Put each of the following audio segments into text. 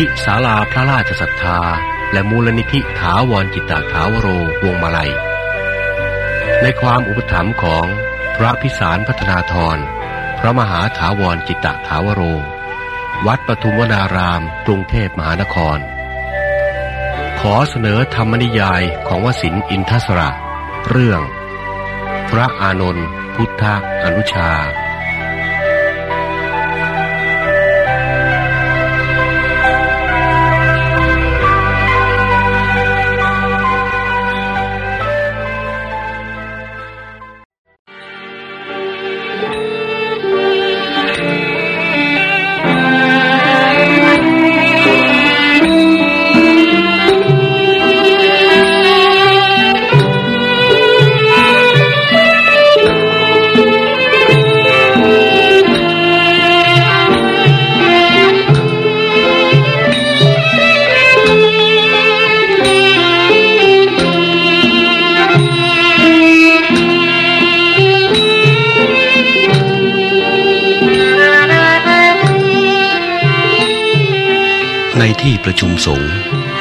มูลนิธิศาลาพระราชศรัทธา และมูลนิธิถาวรจิตตถาวโรวงมาลัย ในความอุปถัมภ์ของพระพิสารพัฒนาธร พระมหาถาวรจิตตถาวโร วัดปทุมวนาราม กรุงเทพมหานคร ขอเสนอธรรมนิยายของวสินอินทศระ เรื่อง พระอานนท์พุทธอนุชา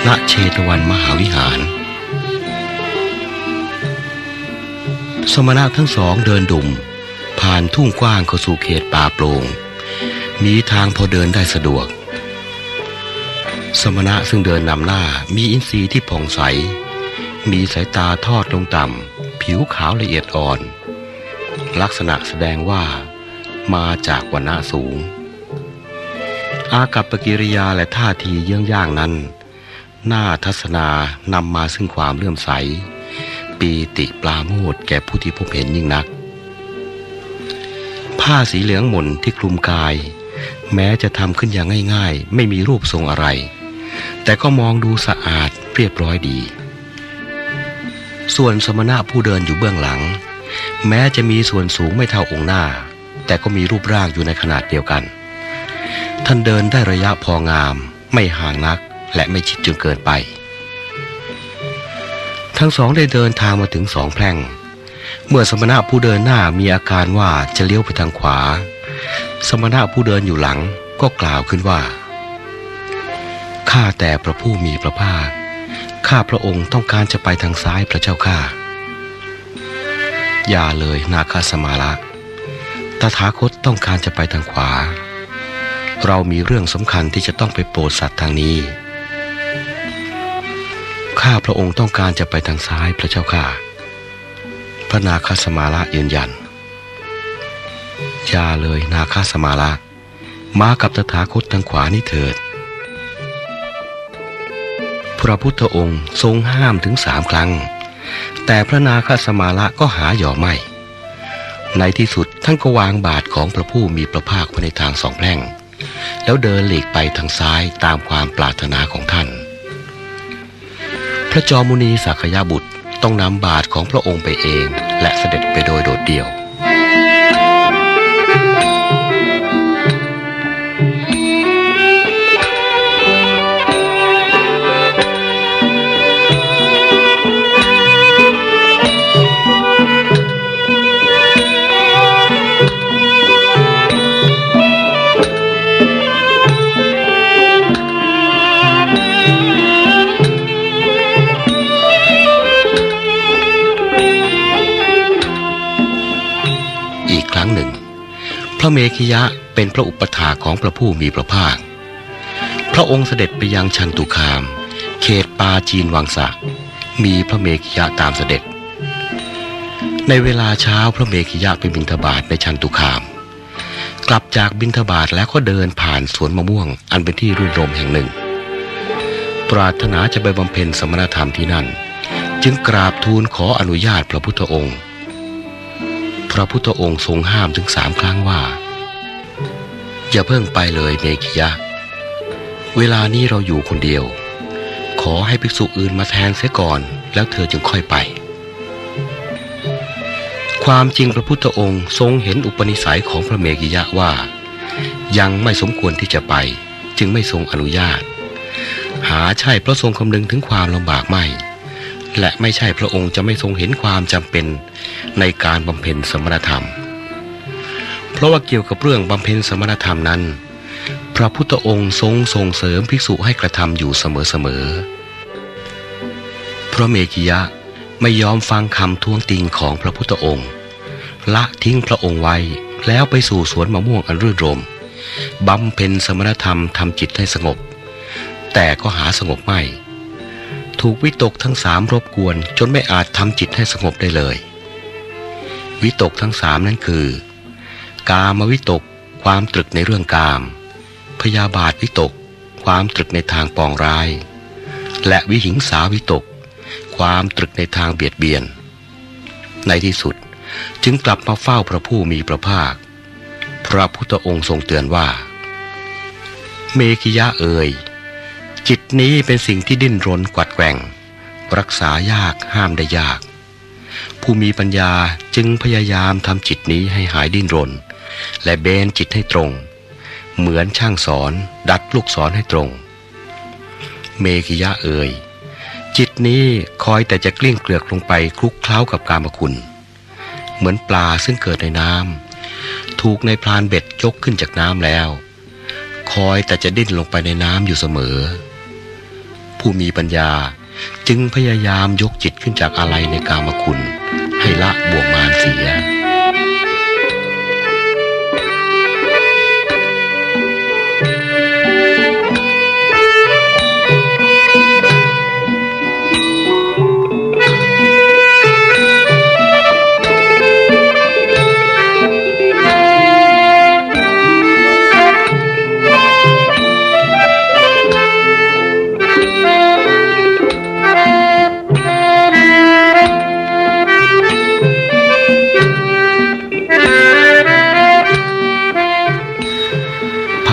ณเชตวันมหาวิหาร สมณะทั้งสองเดินดุ่ม ผ่านทุ่งกว้างเข้าสู่เขตป่าโปร่ง มีทางพอเดินได้สะดวก สมณะซึ่งเดินนำหน้ามีอินทรีย์ที่ผ่องใส มีสายตาทอดลงต่ำ ผิวขาวละเอียดอ่อน ลักษณะแสดงว่ามาจากวรรณะสูงอากับปกิริยาและท่าทีเยื่องย่างนั้น หน่าทัศนานำมาซึ่งความเลื่อมใส ปีติปลาโมดแก่ผู้ที่พบเห็นยิ่งนัก ผ้าสีเหลืองหม่นที่คลุมกาย แม้จะทำขึ้นอย่างง่ายๆ ไม่มีรูปทรงอะไร แต่ก็มองดูสะอาดเรียบร้อยดี ส่วนสมณะผู้เดินอยู่เบื้องหลัง แม้จะมีส่วนสูงไม่เท่าองค์หน้า แต่ก็มีรูปร่างอยู่ในขนาดเดียวกัน ท่านเดินได้ระยะพองามไม่ห่างนัก และไม่ชิดจนเกินไป ทั้งสองได้เดินทางมาถึงสองแพร่ง เมื่อสมณะผู้เดินหน้ามีอาการว่าจะเลี้ยวไปทางขวา สมณะผู้เดินอยู่หลังก็กล่าวขึ้นว่า ข้าแต่พระผู้มีพระภาค ข้าพระองค์ต้องการจะไปทางซ้ายพระเจ้าข้าอย่าเลยนาคาสมาละตถาคตต้องการจะไปทางขวา เรามีเรื่องสำคัญที่จะต้องไปโปรดสัตว์ทางนี้ ข้าพระองค์ต้องการจะไปทางซ้ายพระเจ้าข้าพระนาคาสมาละยืนยันอย่าเลยนาคาสมาละมากับตถาคตทางขวานี่เถิด พระพุทธองค์ทรงห้ามถึงสามครั้ง แต่พระนาคาสมาละก็หาหย่อไม่ ในที่สุดท่านก็วางบาทของพระผู้มีพระภาคไว้ในทางสองแพร่ง แล้วเดินหลีกไปทางซ้ายตามความปรารถนาของท่าน พระจอมุนีสักยบุตรต้องนำบาทของพระองค์ไปเอง และเสด็จไปโดยโดดเดี่ยว ระเมขิยะเป็นพระอุปถาของพระผู้มีพระภาค พระองค์เสด็จไปยังชันตุคาม เขตปาจีนวังสะ มีพระเมขิยะตามเสด็จ ในเวลาเช้าพระเมขิยะไปบิณฑบาตในชันตุคาม กลับจากบิณฑบาตแล้วก็เดินผ่านสวนมะม่วง อันเป็นที่รื่นรมแห่งหนึ่ง ปรารถนาจะไปบำเพ็ญสมณธรรมที่นั่น จึงกราบทูลขออนุญาตพระพุทธองค์ ระพุทธองค์ทรงห้ามถึงสามครั้งว่า อย่าเพิ่งไปเลยเมขิยะ เวลานี้เราอยู่คนเดียว ขอให้ภิกษุอื่นมาแทนเสียก่อนแล้วเธอจึงค่อยไป ความจริงพระพุทธองค์ทรงเห็นอุปนิสัยของพระเมขิยะว่า ยังไม่สมควรที่จะไป จึงไม่ทรงอนุญาต หาใช่เพราะทรงคำนึงถึงความลำบากไม่ และไม่ใช่พระองค์จะไม่ทรงเห็นความจำเป็น ในการบำเพ็ญสมณธรรม เพราะว่าเกี่ยวกับเรื่องบำเพ็ญสมณธรรมนั้น พระพุทธองค์ทรงส่งเสริมภิกษุให้กระทำอยู่เสมอๆ พระเมกิยะไม่ยอมฟังคำท้วงติงของพระพุทธองค์ ละทิ้งพระองค์ไว้แล้วไปสู่สวนมะม่วงอันรื่นรมบำเพ็ญสมณธรรมทำจิตให้สงบ แต่ก็หาสงบไม่ ถูกวิตกทั้งสามรบกวนจนไม่อาจทำจิตให้สงบได้เลย วิตกทั้งสามนั้นคือ กามวิตกความตรึกในเรื่องกาม พยาบาทวิตก ความตรึกในทางปองร้าย และวิหิงสาวิตก ความตรึกในทางเบียดเบียน ในที่สุดจึงกลับมาเฝ้าพระผู้มีพระภาค พระพุทธองค์ทรงเตือนว่า เมขิยะเอ่ยจิตนี้เป็นสิ่งที่ดิ้นรนกวัดแกว่ง รักษายากห้ามได้ยาก ผู้มีปัญญาจึงพยายามทำจิตนี้ให้หายดิ้นรน และเบนจิตให้ตรง เหมือนช่างสอนดัดลูกศรให้ตรง เมขิยะเอ่ยจิตนี้คอยแต่จะกลิ้งเกลือกลงไปคลุกเคล้ากับกามคุณ เหมือนปลาซึ่งเกิดในน้ำถูกในพรานเบ็ดยกขึ้นจากน้ำแล้ว คอยแต่จะดิ้นลงไปในน้ำอยู่เสมอ ผู้มีปัญญา จึงพยายามยกจิตขึ้นจากอะไรในกามคุณ ให้ละบ่วงมานเสีย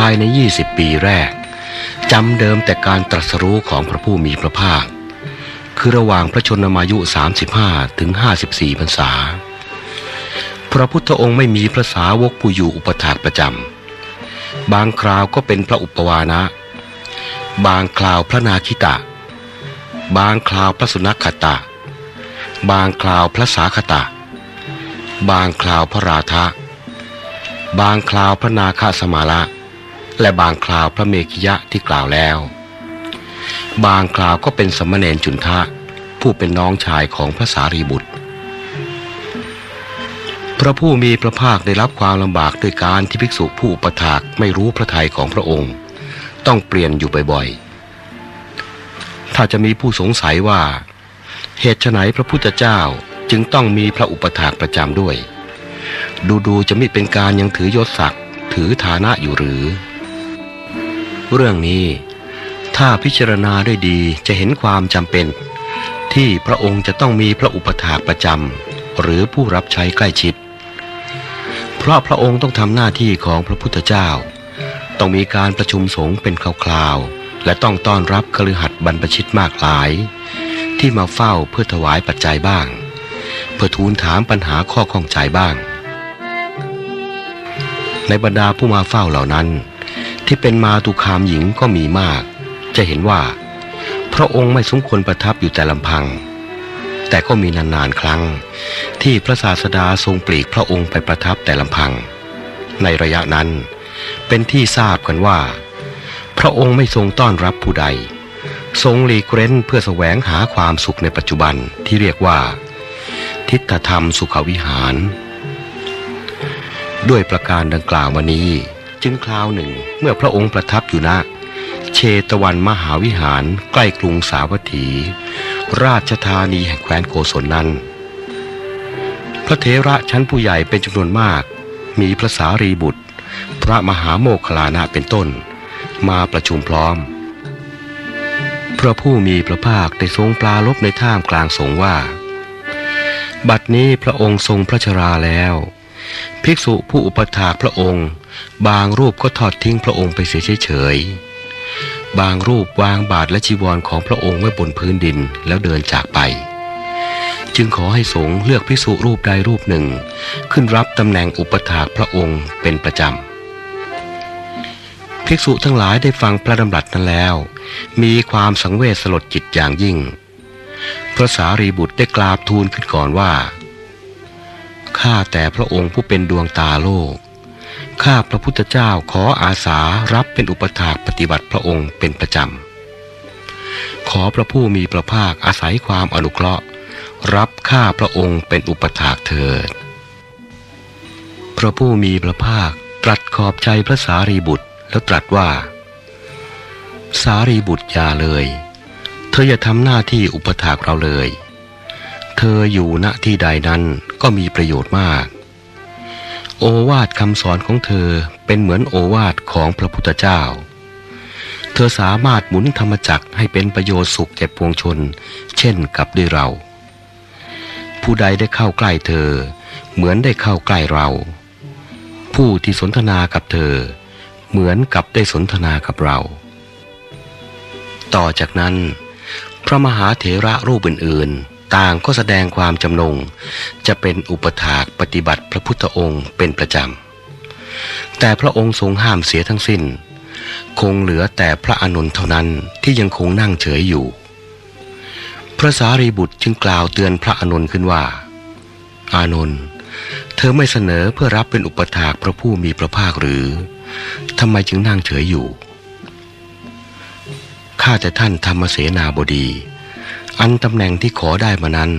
ายใน 20 ปีแรกจำเดิมแต่การตรัสรู้ของพระผู้มีพระภาค คือระหว่างพระชนมายุ 35 ถึง 54พรรษา พระพุทธองค์ไม่มีพระสาวกผู้อยู่อุปถากประจำ บางคราวก็เป็นพระอุปวานะ บางคราวพระนาคิตะ บางคราวพระสุนัขขตะ บางคราวพระสาคตะ บางคราวพระราธะ บางคราวพระนาคาสมาละ และบางคราวพระเมขิยะที่กล่าวแล้ว บางคราวก็เป็นสมณเณรจุนทะ ผู้เป็นน้องชายของพระสารีบุตร พระผู้มีพระภาคได้รับความลำบากด้วยการที่ภิกษุผู้อุปถากไม่รู้พระทัยของพระองค์ ต้องเปลี่ยนอยู่บ่อยๆ ถ้าจะมีผู้สงสัยว่า เหตุไฉนพระพุทธเจ้าจึงต้องมีพระอุปถากประจำด้วย ดูๆจะไม่เป็นการยังถือยศศักดิ์ถือฐานะอยู่หรือ เรื่องนี้ ถ้าพิจารณาด้วยดีจะเห็นความจำเป็น ที่พระองค์จะต้องมีพระอุปถากประจำหรือผู้รับใช้ใกล้ชิด เพราะพระองค์ต้องทำหน้าที่ของพระพุทธเจ้า ต้องมีการประชุมสงฆ์เป็นคราวๆและต้องต้อนรับคฤหัสถ์บรรพชิตมากหลาย ที่มาเฝ้าเพื่อถวายปัจจัยบ้าง เพื่อทูลถามปัญหาข้อข้องใจบ้างในบรรดาผู้มาเฝ้าเหล่านั้น ที่เป็นมาตุคามหญิงก็มีมาก จะเห็นว่า พระองค์ไม่สมควรประทับอยู่แต่ลำพัง แต่ก็มีนานๆครั้ง ที่พระศาสดาทรงปลีกพระองค์ไปประทับแต่ลำพัง ในระยะนั้นเป็นที่ทราบกันว่า พระองค์ไม่ทรงต้อนรับผู้ใด ทรงหลีกเร้นเพื่อแสวงหาความสุขในปัจจุบันที่เรียกว่า ทิฏฐธรรมสุขวิหาร ด้วยประการดังกล่าวมานี้ จึงคราวหนึ่งเมื่อพระองค์ประทับอยู่ณเชตวันมหาวิหารใกล้กรุงสาวัตถี ราชธานีแห่งแคว้นโกศลนั้น พระเถระชั้นผู้ใหญ่เป็นจำนวนมาก มีพระสารีบุตร พระมหาโมคลานะเป็นต้น มาประชุมพร้อม พระผู้มีพระภาคได้ทรงปลาลบในท่ามกลางสงว่า บัดนี้พระองค์ทรงพระชราแล้ว ภิกษุผู้อุปถากพระองค์ บางรูปก็ทอดทิ้งพระองค์ไปเสียเฉยๆ บางรูปวางบาทและจีวรของพระองค์ไว้บนพื้นดินแล้วเดินจากไป จึงขอให้สงฆ์เลือกภิกษุรูปใดรูปหนึ่ง ขึ้นรับตำแหน่งอุปถากพระองค์เป็นประจำ ภิกษุทั้งหลายได้ฟังพระดำรัสนั้นแล้ว มีความสังเวชสลดจิตอย่างยิ่ง พระสารีบุตรได้กราบทูลขึ้นก่อนว่าข้าแต่พระองค์ผู้เป็นดวงตาโลก ข้าพระพุทธเจ้าขออาสารับเป็นอุปถากปฏิบัติพระองค์เป็นประจำ ขอพระผู้มีพระภาคอาศัยความอนุเคราะห์ รับข้าพระองค์เป็นอุปถากเถิด พระผู้มีพระภาคตรัสขอบใจพระสารีบุตรแล้วตรัสว่า สารีบุตรอย่าเลย เธออย่าทำหน้าที่อุปถากเราเลย เธออยู่ณที่ใดนั้นก็มีประโยชน์มาก โอวาทคำสอนของเธอเป็นเหมือนโอวาทของพระพุทธเจ้า เธอสามารถหมุนธรรมจักรให้เป็นประโยชน์สุขแก่ปวงชน เช่นกับด้วยเรา ผู้ใดได้เข้าใกล้เธอ เหมือนได้เข้าใกล้เรา ผู้ที่สนทนากับเธอ เหมือนกับได้สนทนากับเรา ต่อจากนั้น พระมหาเถระรูปอื่นๆ ต่างก็แสดงความจำนง จะเป็นอุปถากปฏิบัติพระพุทธองค์เป็นประจำ แต่พระองค์ทรงห้ามเสียทั้งสิ้น คงเหลือแต่พระอานนเท่านั้นที่ยังคงนั่งเฉยอยู่ พระสารีบุตรจึงกล่าวเตือนพระอานนขึ้นว่า อานนท์เธอไม่เสนอเพื่อรับเป็นอุปถากพระผู้มีพระภาคหรือทำไมจึงนั่งเฉยอยู่ข้าแต่ท่านธรรมเสนาบดี อันตำแหน่งที่ขอได้มานั้น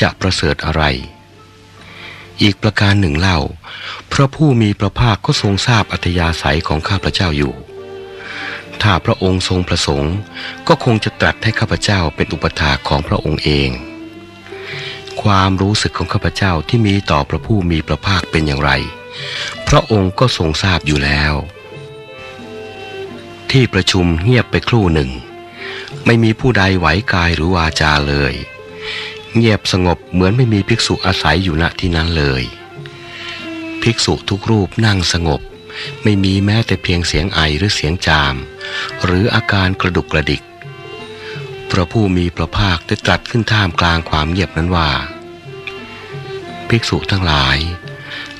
จะประเสริฐอะไร อีกประการหนึ่งเล่า พระผู้มีพระภาคก็ทรงทราบอัธยาศัยของข้าพระเจ้าอยู่ ถ้าพระองค์ทรงประสงค์ก็คงจะตรัสให้ข้าพเจ้าเป็นอุปถาของพระองค์เอง ความรู้สึกของข้าพเจ้าที่มีต่อพระผู้มีพระภาคเป็นอย่างไร พระองค์ก็ทรงทราบอยู่แล้ว ที่ประชุมเงียบไปครู่หนึ่ง ไม่มีผู้ใดไหวกายหรือวาจาเลย เงียบสงบเหมือนไม่มีภิกษุอาศัยอยู่ณที่นั้นเลย ภิกษุทุกรูปนั่งสงบ ไม่มีแม้แต่เพียงเสียงไอหรือเสียงจาม หรืออาการกระดุกกระดิก พระผู้มีพระภาคได้ตรัสขึ้นท่ามกลางความเงียบนั้นว่า ภิกษุทั้งหลาย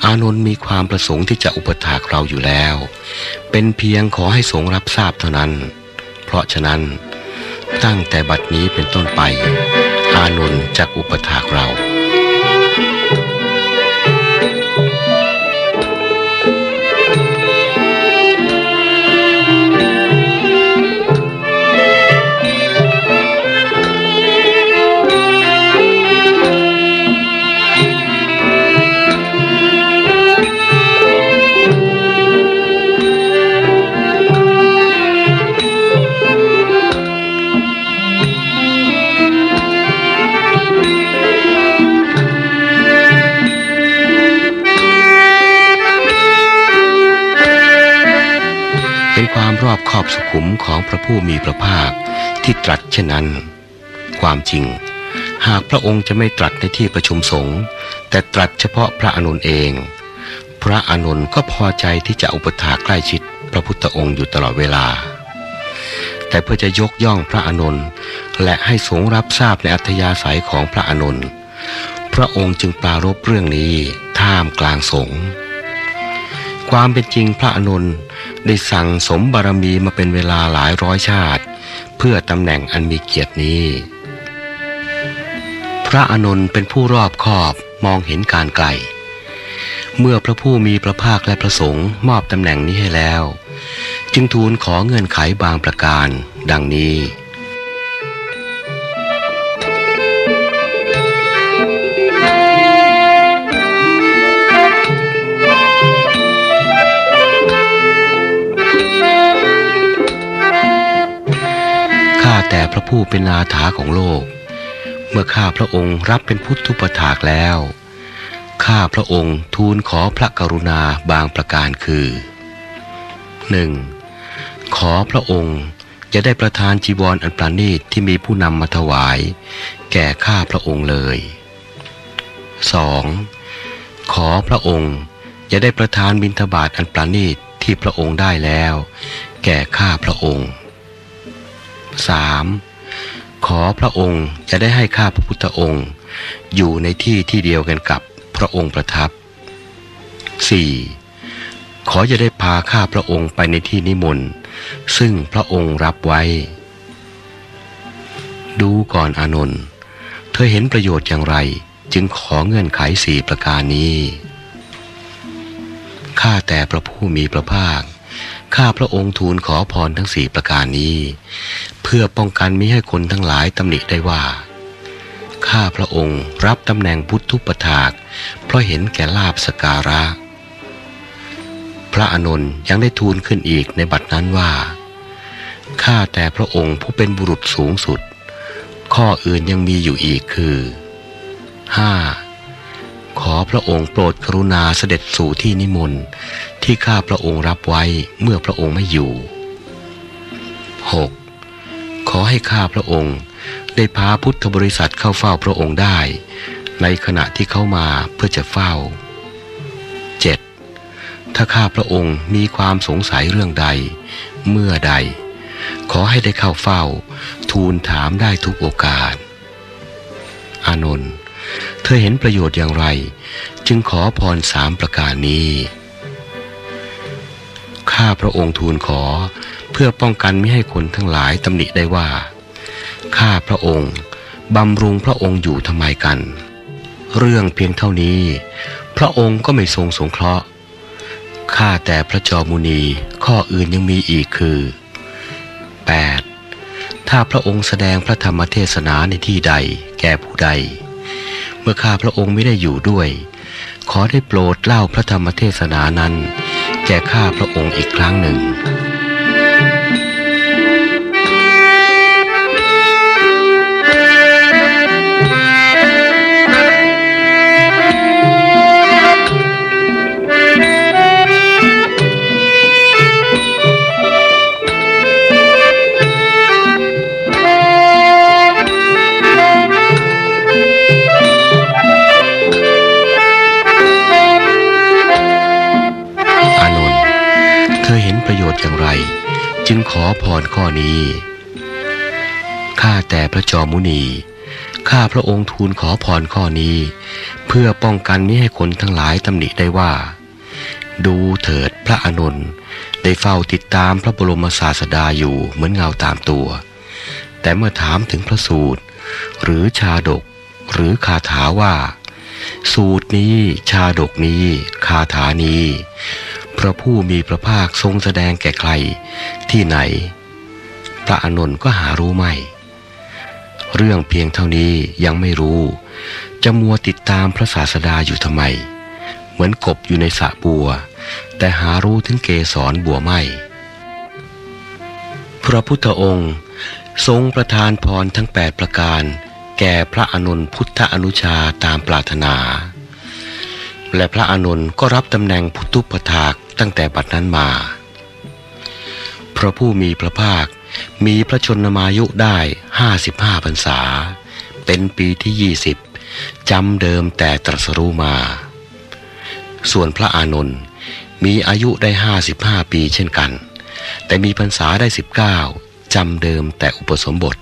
อานนท์มีความประสงค์ที่จะอุปถากเราอยู่แล้ว เป็นเพียงขอให้สงรับทราบเท่านั้น เพราะฉะนั้น ตั้งแต่บัดนี้เป็นต้นไป อานนท์จะอุปถากเรา อบคอบสุขุมของพระผู้มีพระภาคที่ตรัสเช่นนั้น ความจริง หากพระองค์จะไม่ตรัสในที่ประชุมสงฆ์แต่ตรัสเฉพาะพระอานนเอง พระอานนก็พอใจที่จะอุปถาใกล้ชิดพระพุทธองค์อยู่ตลอดเวลา แต่เพื่อจะยกย่องพระอานนและให้สงรับทราบในอัธยาศัยของพระอานนพระองค์จึงปรารบเรื่องนี้ท่ามกลางสงฆ์ความเป็นจริงพระอานน ได้สั่งสมบารมีมาเป็นเวลาหลายร้อยชาติ เพื่อตำแหน่งอันมีเกียรตินี้ พระอานนท์เป็นผู้รอบคอบมองเห็นการไกล เมื่อพระผู้มีพระภาคและพระสงฆ์มอบตำแหน่งนี้ให้แล้ว จึงทูลขอเงื่อนไขบางประการ ดังนี้ แต่พระผู้เป็นนาถาของโลก เมื่อข้าพระองค์รับเป็นพุทธุปถากแล้ว ข้าพระองค์ทูลขอพระกรุณาบางประการคือ 1. ขอพระองค์จะได้ประทานจีวรออันประณีตที่มีผู้นำมาถวาย แก่ข้าพระองค์เลย 2. ขอพระองค์จะได้ประทานบิณฑบาตอันประณีตที่พระองค์ได้แล้ว แก่ข้าพระองค์ 3. ขอพระองค์จะได้ให้ข้าพระพุทธองค์ อยู่ในที่ที่เดียวกันกับพระองค์ประทับ 4. ขอจะได้พาข้าพระองค์ไปในที่นิมนต์ซึ่งพระองค์รับไว้ ดูก่อนอานนท์เธอเห็นประโยชน์อย่างไร จึงขอเงื่อนไขสี่ประการนี้ขข้าแต่พระผู้มีพระภาค ข้าพระองค์ทูลขอพรทั้งสี่ประการนี้ เพื่อป้องกันมิให้คนทั้งหลายตำหนิได้ว่า ข้าพระองค์รับตำแหน่งพุทธุปถาก เพราะเห็นแก่ลาบสการะ พระอานนท์ยังได้ทูลขึ้นอีกในบัดนั้นว่า ข้าแต่พระองค์ผู้เป็นบุรุษสูงสุด ข้ออื่นยังมีอยู่อีกคือ 5. ขอพระองค์โปรดกรุณาเสด็จสู่ที่นิมนต์ที่ข้าพระองค์รับไว้เมื่อพระองค์ไม่อยู่ 6. ขอให้ข้าพระองค์ได้พาพุทธบริษัทเข้าเฝ้าพระองค์ได้ ในขณะที่เข้ามาเพื่อจะเฝ้า 7. ถ้าข้าพระองค์มีความสงสัยเรื่องใด เมื่อใด ขอให้ได้เข้าเฝ้า ทูลถามได้ทุกโอกาส อานนท์ เธอเห็นประโยชน์อย่างไร จึงขอพรสามประการนี้ ข้าพระองค์ทูลขอเพื่อป้องกันไม่ให้คนทั้งหลายตำหนิได้ว่า ข้าพระองค์บำรุงพระองค์อยู่ทำไมกัน เรื่องเพียงเท่านี้ พระองค์ก็ไม่ทรงสงเคราะห์ข้าแต่พระจอมุนีข้ออื่นยังมีอีกคือ 8. ถ้าพระองค์แสดงพระธรรมเทศนาในที่ใดแก่ผู้ใด เมื่อข้าพระองค์ไม่ได้อยู่ด้วย ขอได้โปรดเล่าพระธรรมเทศนานั้น แก่ข้าพระองค์อีกครั้งหนึ่ง ข้อนี้ ข้าแต่พระจอมุนี ข้าพระองค์ทูลขอพรข้อนี้ เพื่อป้องกันไมิให้คนทั้งหลายตำหนิได้ว่า ดูเถิดพระอานนท์ได้เฝ้าติดตามพระบรมศาสดาอยู่เหมือนเงาตามตัว แต่เมื่อถามถึงพระสูตร หรือชาดก หรือคาถาว่า สูตรนี้ชาดกนี้คาถานี้พระผู้มีพระภาคทรงแสดงแก่ใครที่ไหน พระอานนท์ก็หารู้ไม่ เรื่องเพียงเท่านี้ยังไม่รู้ จะมัวติดตามพระศาสดาอยู่ทำไม เหมือนกบอยู่ในสระบัว แต่หารู้ถึงเกสรบัวไม่ พระพุทธองค์ทรงประทานพรทั้งแปดประการ แก่พระอานนท์พุทธอนุชาตามปรารถนา และพระอานนท์ก็รับตำแหน่งพุทธุปถากตั้งแต่บัดนั้นมา พระผู้มีพระภาค มีพระชนมายุได้ห้าสิบห้าพรรษา เป็นปีที่ยี่สิบจำเดิมแต่ตรัสรู้มา ส่วนพระอานนท์มีอายุได้ห้าสิบห้าปีเช่นกัน แต่มีพรรษาได้สิบเก้าจำเดิมแต่อุปสมบท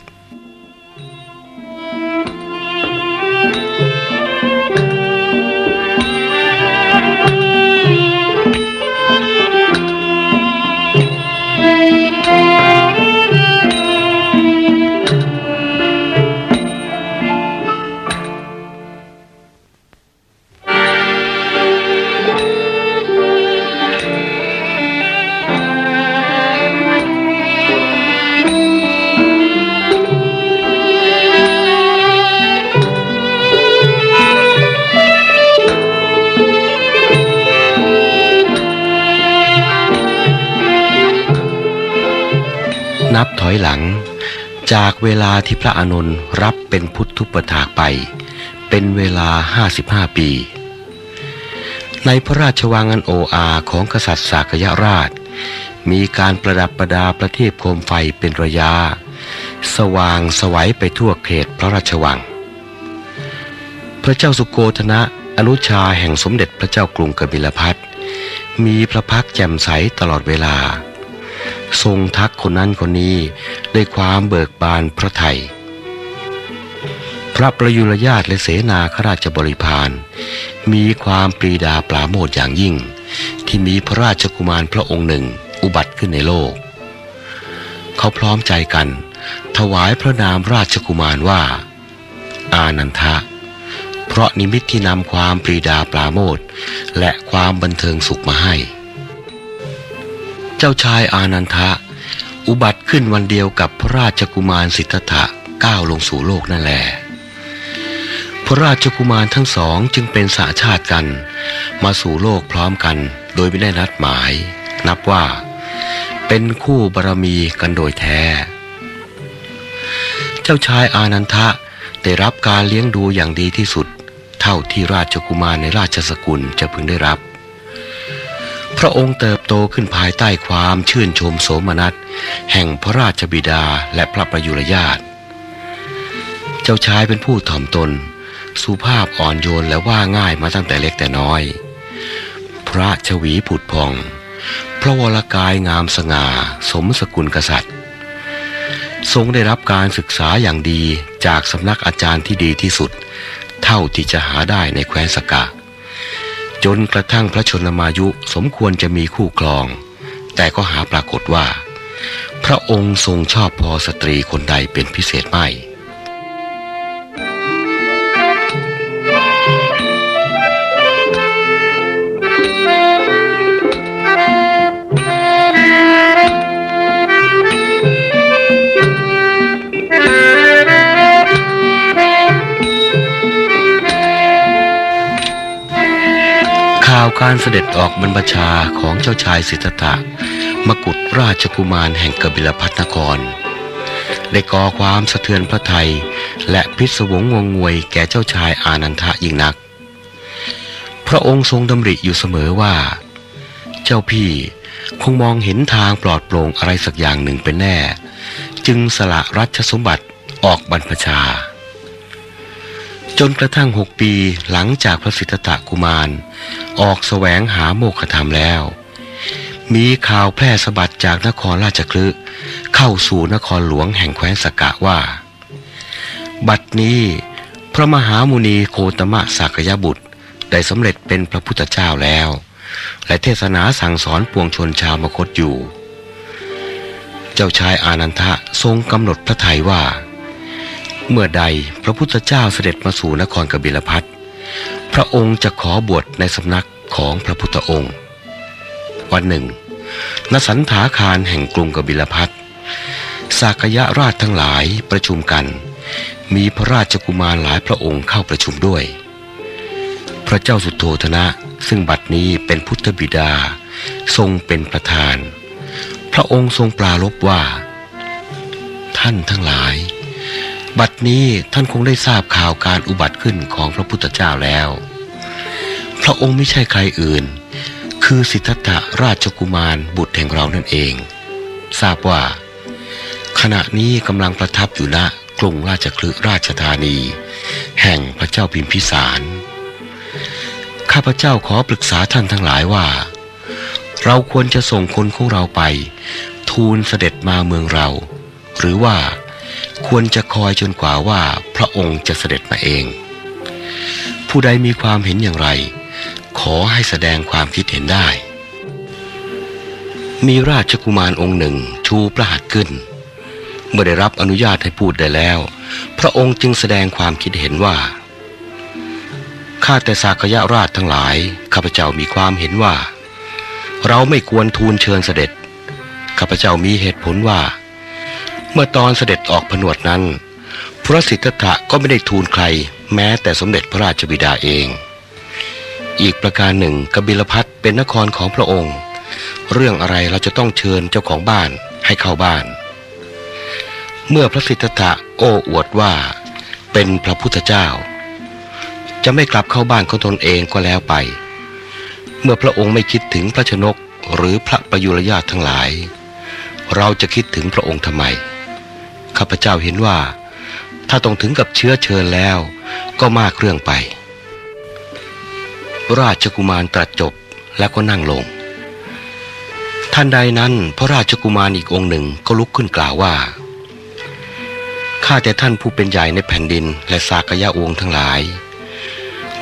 จากเวลาที่พระอานนท์รับเป็นพุทธุปถากไป เป็นเวลา 55 ปี ในพระราชวังอันโออาของกษัตริย์สากยราช มีการประดับประดาประทีปโคมไฟเป็นระยะ สว่างสวัยไปทั่วเขตพระราชวัง พระเจ้าสุโกธนะอนุชาแห่งสมเด็จพระเจ้ากรุงกบิลพัทมีพระพักแจ่มใสตลอดเวลา ทรงทักคนนั้นคนนี้ด้วยความเบิกบานพระไทย พระประยุรญาติและเสนาขราชบริพารมีความปรีดาปราโมทอย่างยิ่ง ที่มีพระราชกุมารพระองค์หนึ่งอุบัติขึ้นในโลก เขาพร้อมใจกัน ถวายพระนามราชกุมารว่า อานันทะ เพราะนิมิตที่นำความปรีดาปราโมทและความบันเทิงสุขมาให้ เจ้าชายอานันทะ อุบัติขึ้นวันเดียวกับพระราชกุมารสิทธัตถะก้าวลงสู่โลกนั่นแหละพระราชกุมารทั้งสองจึงเป็นสาชาติกัน มาสู่โลกพร้อมกัน โดยไม่ได้นัดหมาย นับว่า เป็นคู่บารมีกันโดยแท้ เจ้าชายอานันทะได้รับการเลี้ยงดูอย่างดีที่สุด เท่าที่ราชกุมารในราชสกุลจะพึงได้รับ ระองค์เติบโตขึ้นภายใต้ความชื่นชมโสมนัสแห่งพระราชบิดาและพระประยุรญาติ เจ้าชายเป็นผู้ถ่อมตน สุภาพอ่อนโยนและว่าง่ายมาตั้งแต่เล็กแต่น้อย พระชวีผุดพอง พระวรกายงามสง่า สมสกุลกษัตริย์ ทรงได้รับการศึกษาอย่างดีจากสำนักอาจารย์ที่ดีที่สุด เท่าที่จะหาได้ในแคว้นสกะ จนกระทั่งพระชนมายุสมควรจะมีคู่ครอง แต่ก็หาปรากฏว่า พระองค์ทรงชอบพอสตรีคนใดเป็นพิเศษไม่าวการเสด็จออกบรรพชาของเจ้าชายสิทธัตถะมกุฎราชกุมารแห่งกบิลพัทนคร ได้ก่อความสะเทือนพระไทย และพิศวงงงงวยแก่เจ้าชายอานันทะยิ่งนัก พระองค์ทรงดำริอยู่เสมอว่า เจ้าพี่คงมองเห็นทางปลอดโปร่งอะไรสักอย่างหนึ่งเป็นแน่ จึงสละรัชสมบัติออกบรรพชา จนกระทั่งหกปีหลังจากพระสิทธัตถกุมาร ออกแสวงหาโมกขธรรมแล้ว มีข่าวแพร่สะบัดจากนครราชคลึเข้าสู่นครหลวงแห่งแคว้นสกะว่า บัดนี้พระมหามุนีโคตมะสักยบุตรได้สำเร็จเป็นพระพุทธเจ้าแล้ว และเทศนาสั่งสอนปวงชนชาวมคตอยู่ เจ้าชายอานันทะทรงกำหนดพระทัยว่า เมื่อใดพระพุทธเจ้าเสด็จมาสู่นครกบิลพัทพระองค์จะขอบวชในสำนักของพระพุทธองค์ วันหนึ่งณสันถาคารแห่งกรุงกบิลพัทสากยะราชทั้งหลายประชุมกัน มีพระราชกุมารหลายพระองค์เข้าประชุมด้วย พระเจ้าสุโธธนะซึ่งบัดนี้เป็นพุทธบิดาทรงเป็นประธาน พระองค์ทรงปลารบว่า ท่านทั้งหลาย บัดนี้ท่านคงได้ทราบข่าวการอุบัติขึ้นของพระพุทธเจ้าแล้ว พระองค์ไม่ใช่ใครอื่น คือสิทธัตถะราชกุมารบุตรแห่งเรานั่นเอง ทราบว่า ขณะนี้กำลังประทับอยู่ณกรุงราชคลึราชธานี แห่งพระเจ้าพิมพิสาร ข้าพเจ้าขอปรึกษาท่านทั้งหลายว่า เราควรจะส่งคนของเราไป ทูลเสด็จมาเมืองเรา หรือว่า ควรจะคอยจนกว่าว่าพระองค์จะเสด็จมาเอง ผู้ใดมีความเห็นอย่างไร ขอให้แสดงความคิดเห็นได้ มีราชกุมารองค์หนึ่งชูประหัตถ์ขึ้น เมื่อได้รับอนุญาตให้พูดได้แล้ว พระองค์จึงแสดงความคิดเห็นว่าข้าแต่สากยะราชทั้งหลายข้าพเจ้ามีความเห็นว่า เราไม่ควรทูลเชิญเสด็จข้าพเจ้ามีเหตุผลว่า เมื่อตอนเสด็จออกผนวดนั้น พระสิทธัตถะก็ไม่ได้ทูลใคร แม้แต่สมเด็จพระราชบิดาเอง อีกประการหนึ่งกบิลพัทเป็นนครของพระองค์ เรื่องอะไรเราจะต้องเชิญเจ้าของบ้านให้เข้าบ้าน เมื่อพระสิทธัตถะโอ้อวดว่า เป็นพระพุทธเจ้า จะไม่กลับเข้าบ้านของตนเองก็แล้วไป เมื่อพระองค์ไม่คิดถึงพระชนกหรือพระประยุรญาตทั้งหลาย เราจะคิดถึงพระองค์ทำไม ข้าพเจ้าเห็นว่า ถ้าต้องถึงกับเชื้อเชิญแล้ว ก็มากเรื่องไป ราชกุมารตรัสจบแล้วก็นั่งลง ท่านใดนั้นพระราชกุมารอีกองค์หนึ่งก็ลุกขึ้นกล่าวว่าข้าแต่ท่านผู้เป็นใหญ่ในแผ่นดินและสากยะวงศ์ทั้งหลาย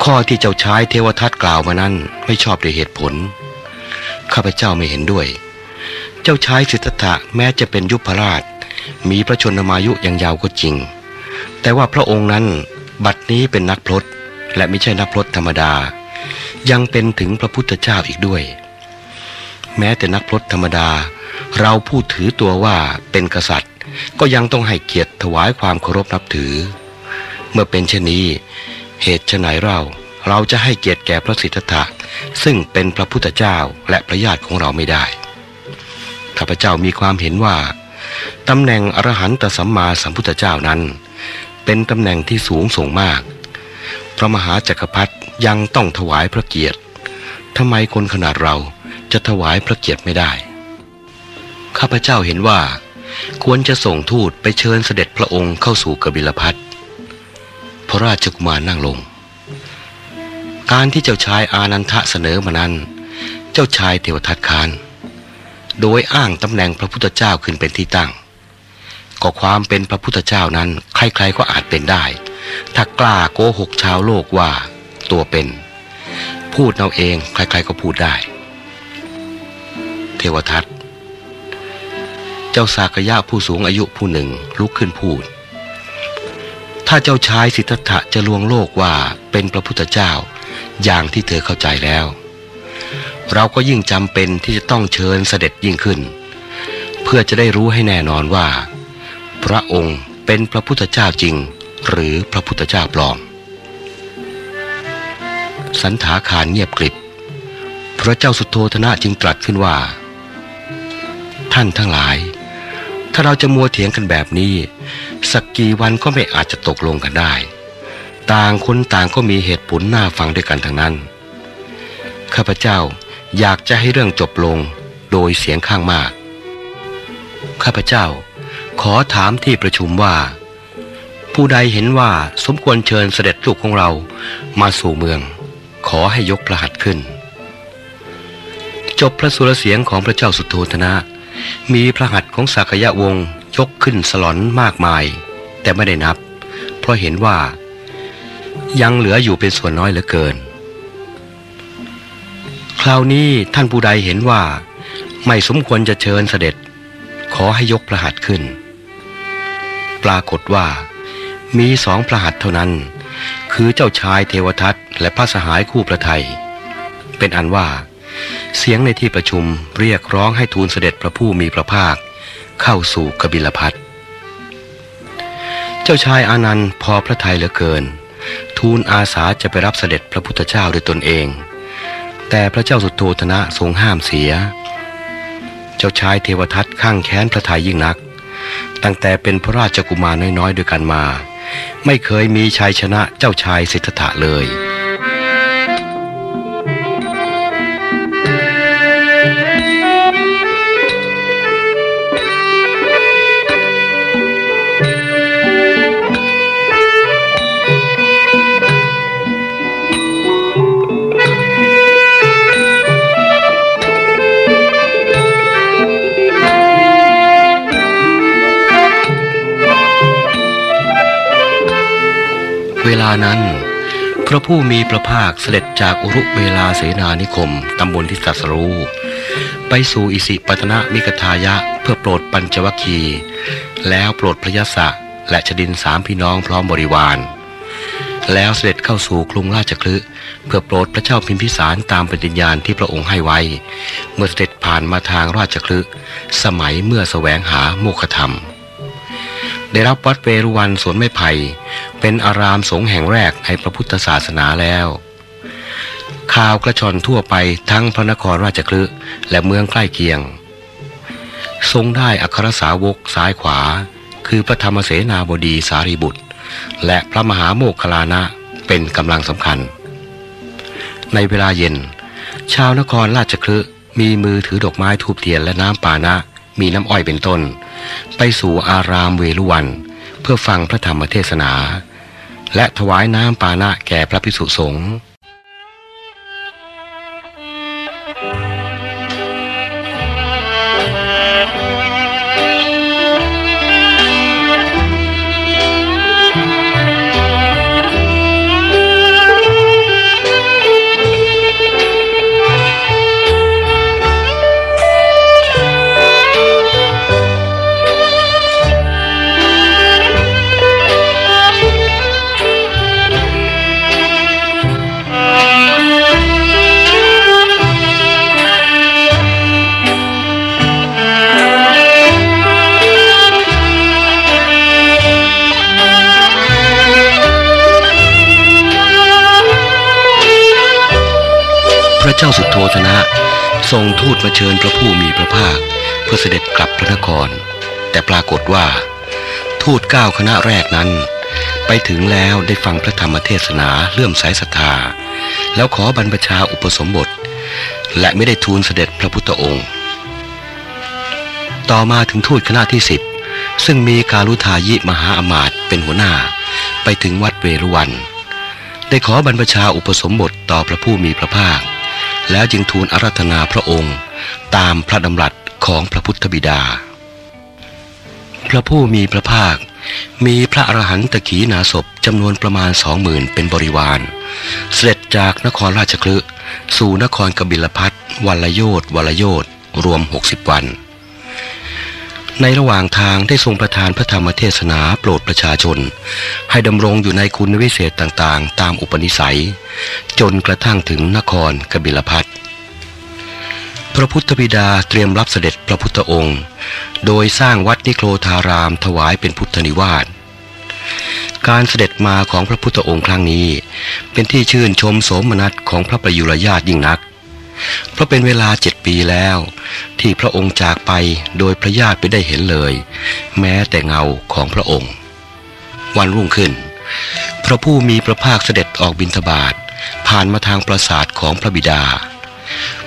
ข้อที่เจ้าชายเทวทัตกล่าวมานั้นไม่ชอบด้วยเหตุผล ข้าพเจ้าไม่เห็นด้วย เจ้าชายสิทธัตถะแม้จะเป็นยุพราช มีพระชนมายุยังยาวก็จริง แต่ว่าพระองค์นั้นบัดนี้เป็นนักพลดและไม่ใช่นักพรตธรรมดา ยังเป็นถึงพระพุทธเจ้าอีกด้วย แม้แต่นักพรตธรรมดา เราผู้ถือตัวว่าเป็นกษัตริย์ ก็ยังต้องให้เกียรติถวายความเคารพนับถือ เมื่อเป็นเช่นนี้ เหตุไฉนเราเราจะให้เกียรติแก่พระสิทธัตถะซึ่งเป็นพระพุทธเจ้าและพระญาติของเราไม่ได้ข้าพเจ้ามีความเห็นว่า ตำแหน่งอรหันตสัมมาสัมพุทธเจ้านั้น เป็นตำแหน่งที่สูงส่งมาก พระมหาจักรพรรดิยังต้องถวายพระเกียรติทำไมคนขนาดเราจะถวายพระเกียรติไม่ได้ ข้าพเจ้าเห็นว่า ควรจะส่งทูตไปเชิญเสด็จพระองค์เข้าสู่กบิลพัทพระราชกุมารนั่งลง การที่เจ้าชายอานันทะเสนอมานั้น เจ้าชายเทวทัตคาน โดยอ้างตำแหน่งพระพุทธเจ้าขึ้นเป็นที่ตั้ง ก็ความเป็นพระพุทธเจ้านั้นใครๆก็อาจเป็นได้ ถ้ากล้าโกหกชาวโลกว่าตัวเป็น พูดเอาเองใครๆก็พูดได้ เทวทัตเจ้าสากยะผู้สูงอายุผู้หนึ่งลุกขึ้นพูด ถ้าเจ้าชายสิทธัตถะจะลวงโลกว่าเป็นพระพุทธเจ้า อย่างที่เธอเข้าใจแล้ว เราก็ยิ่งจำเป็นที่จะต้องเชิญเสด็จยิ่งขึ้น เพื่อจะได้รู้ให้แน่นอนว่า พระองค์เป็นพระพุทธเจ้าจริง หรือพระพุทธเจ้าปลอม สันถาคารเงียบกริบพระเจ้าสุโธธนะจึงตรัสขึ้นว่า ท่านทั้งหลาย ถ้าเราจะมัวเถียงกันแบบนี้ สักกี่วันก็ไม่อาจจะตกลงกันได้ ต่างคนต่างก็มีเหตุผลน่าฟังด้วยกันทั้งนั้นข้าพเจ้า อยากจะให้เรื่องจบลงโดยเสียงข้างมาก ข้าพเจ้าขอถามที่ประชุมว่า ผู้ใดเห็นว่าสมควรเชิญเสด็จลูกของเรามาสู่เมือง ขอให้ยกพระหัตขึ้น จบพระสุรเสียงของพระเจ้าสุโธธนะ มีพระหัตของสักยะวงยกขึ้นสลอนมากมาย แต่ไม่ได้นับ เพราะเห็นว่ายังเหลืออยู่เป็นส่วนน้อยเหลือเกิน คราวนี้ท่านผู้ใดเห็นว่า ไม่สมควรจะเชิญเสด็จ ขอให้ยกพระหัตถ์ขึ้น ปรากฏว่า มีสองพระหัตถ์เท่านั้น คือเจ้าชายเทวทัตและพระสหายคู่ประไทย เป็นอันว่า เสียงในที่ประชุมเรียกร้องให้ทูลเสด็จพระผู้มีพระภาค เข้าสู่กบิลพัทเจ้าชายอานันต์พอพระทัยเหลือเกิน ทูลอาสาจะไปรับเสด็จพระพุทธเจ้าด้วยตนเอง แต่พระเจ้าสุโธธนะทรงห้ามเสีย เจ้าชายเทวทัตข้างแค้นพระทัยยิ่งนัก ตั้งแต่เป็นพระราชกุมารน้อยๆด้วยกันมา ไม่เคยมีชัยชนะเจ้าชายสิทธัตถะเลย ลานั้น พระผู้มีพระภาคเสด็จจากอุรุเวลาเสนานิคม ตำบลทิสัสรู ไปสู่อิสิปตนะมิกทายะเพื่อโปรดปัญจวัคคี แล้วโปรดพระยศะและชดินสามพี่น้องพร้อมบริวาร แล้วเสด็จเข้าสู่กรุงราชคลึเพื่อโปรดพระเจ้าพิมพิสารตามปฏิญญาณที่พระองค์ให้ไว้ เมื่อเสด็จผ่านมาทางราชคลึสมัยเมื่อสแสวงหาโมฆะธรรม ได้รับวัดเวรุวันสวนไม้ไผ่ เป็นอารามสงฆ์แห่งแรกในพระพุทธศาสนาแล้ว ข่าวกระชอนทั่วไปทั้งพระนครราชคลึและเมืองใกล้เคียง ทรงได้อัครสาวกซ้ายขวา คือพระธรรมเสนาบดีสารีบุตร และพระมหาโมคคลานะเป็นกำลังสำคัญ ในเวลาเย็น ชาวนครราชคลึมีมือถือดอกไม้ทูบเทียนและน้ำปานะมีน้ำอ้อยเป็นต้น ไปสู่อารามเวลุวัน เพื่อฟังพระธรรมเทศนา และถวายน้ำปานะแก่พระภิกษุสงฆ์ ทรงทูตมาเชิญพระผู้มีพระภาค เพื่อเสด็จกลับพระนคร แต่ปรากฏว่า ทูตเก้าคณะแรกนั้น ไปถึงแล้วได้ฟังพระธรรมเทศนาเลื่อมสายศรัทธา แล้วขอบรรพชาอุปสมบท และไม่ได้ทูลเสด็จพระพุทธองค์ ต่อมาถึงทูตคณะที่สิบซึ่งมีการุทายิมหาอมาตเป็นหัวหน้า ไปถึงวัดเวรุวัน ได้ขอบรรพชาอุปสมบทต่อพระผู้มีพระภาค แล้วจึงทูลอารัธนาพระองค์ ตามพระดำรัสของพระพุทธบิดา พระผู้มีพระภาค มีพระอรหันตขีนาศพจำนวนประมาณสองหมื่นเป็นบริวาร เสด็จจากนครราชคลึสู่นครกบิลพัทวันละโยต์วันละโยต์รวมหกสิบวัน ในระหว่างทางได้ทรงประทานพระธรรมเทศนาโปรดประชาชน ให้ดำรงอยู่ในคุณวิเศษต่างๆ ตามอุปนิสัย จนกระทั่งถึงนครกบิลพัทพระพุทธบิดาเตรียมรับเสด็จพระพุทธองค์ โดยสร้างวัดนิโครธารามถวายเป็นพุทธนิวาสการเสด็จมาของพระพุทธองค์ครั้งนี้ เป็นที่ชื่นชมโสมนัสของพระประยุรญาติยิ่งนัก เพราะเป็นเวลาเจ็ดปีแล้ว ที่พระองค์จากไปโดยพระญาติไม่ได้เห็นเลย แม้แต่เงาของพระองค์ วันรุ่งขึ้น พระผู้มีพระภาคเสด็จออกบิณฑบาตผ่านมาทางปราสาทของพระบิดา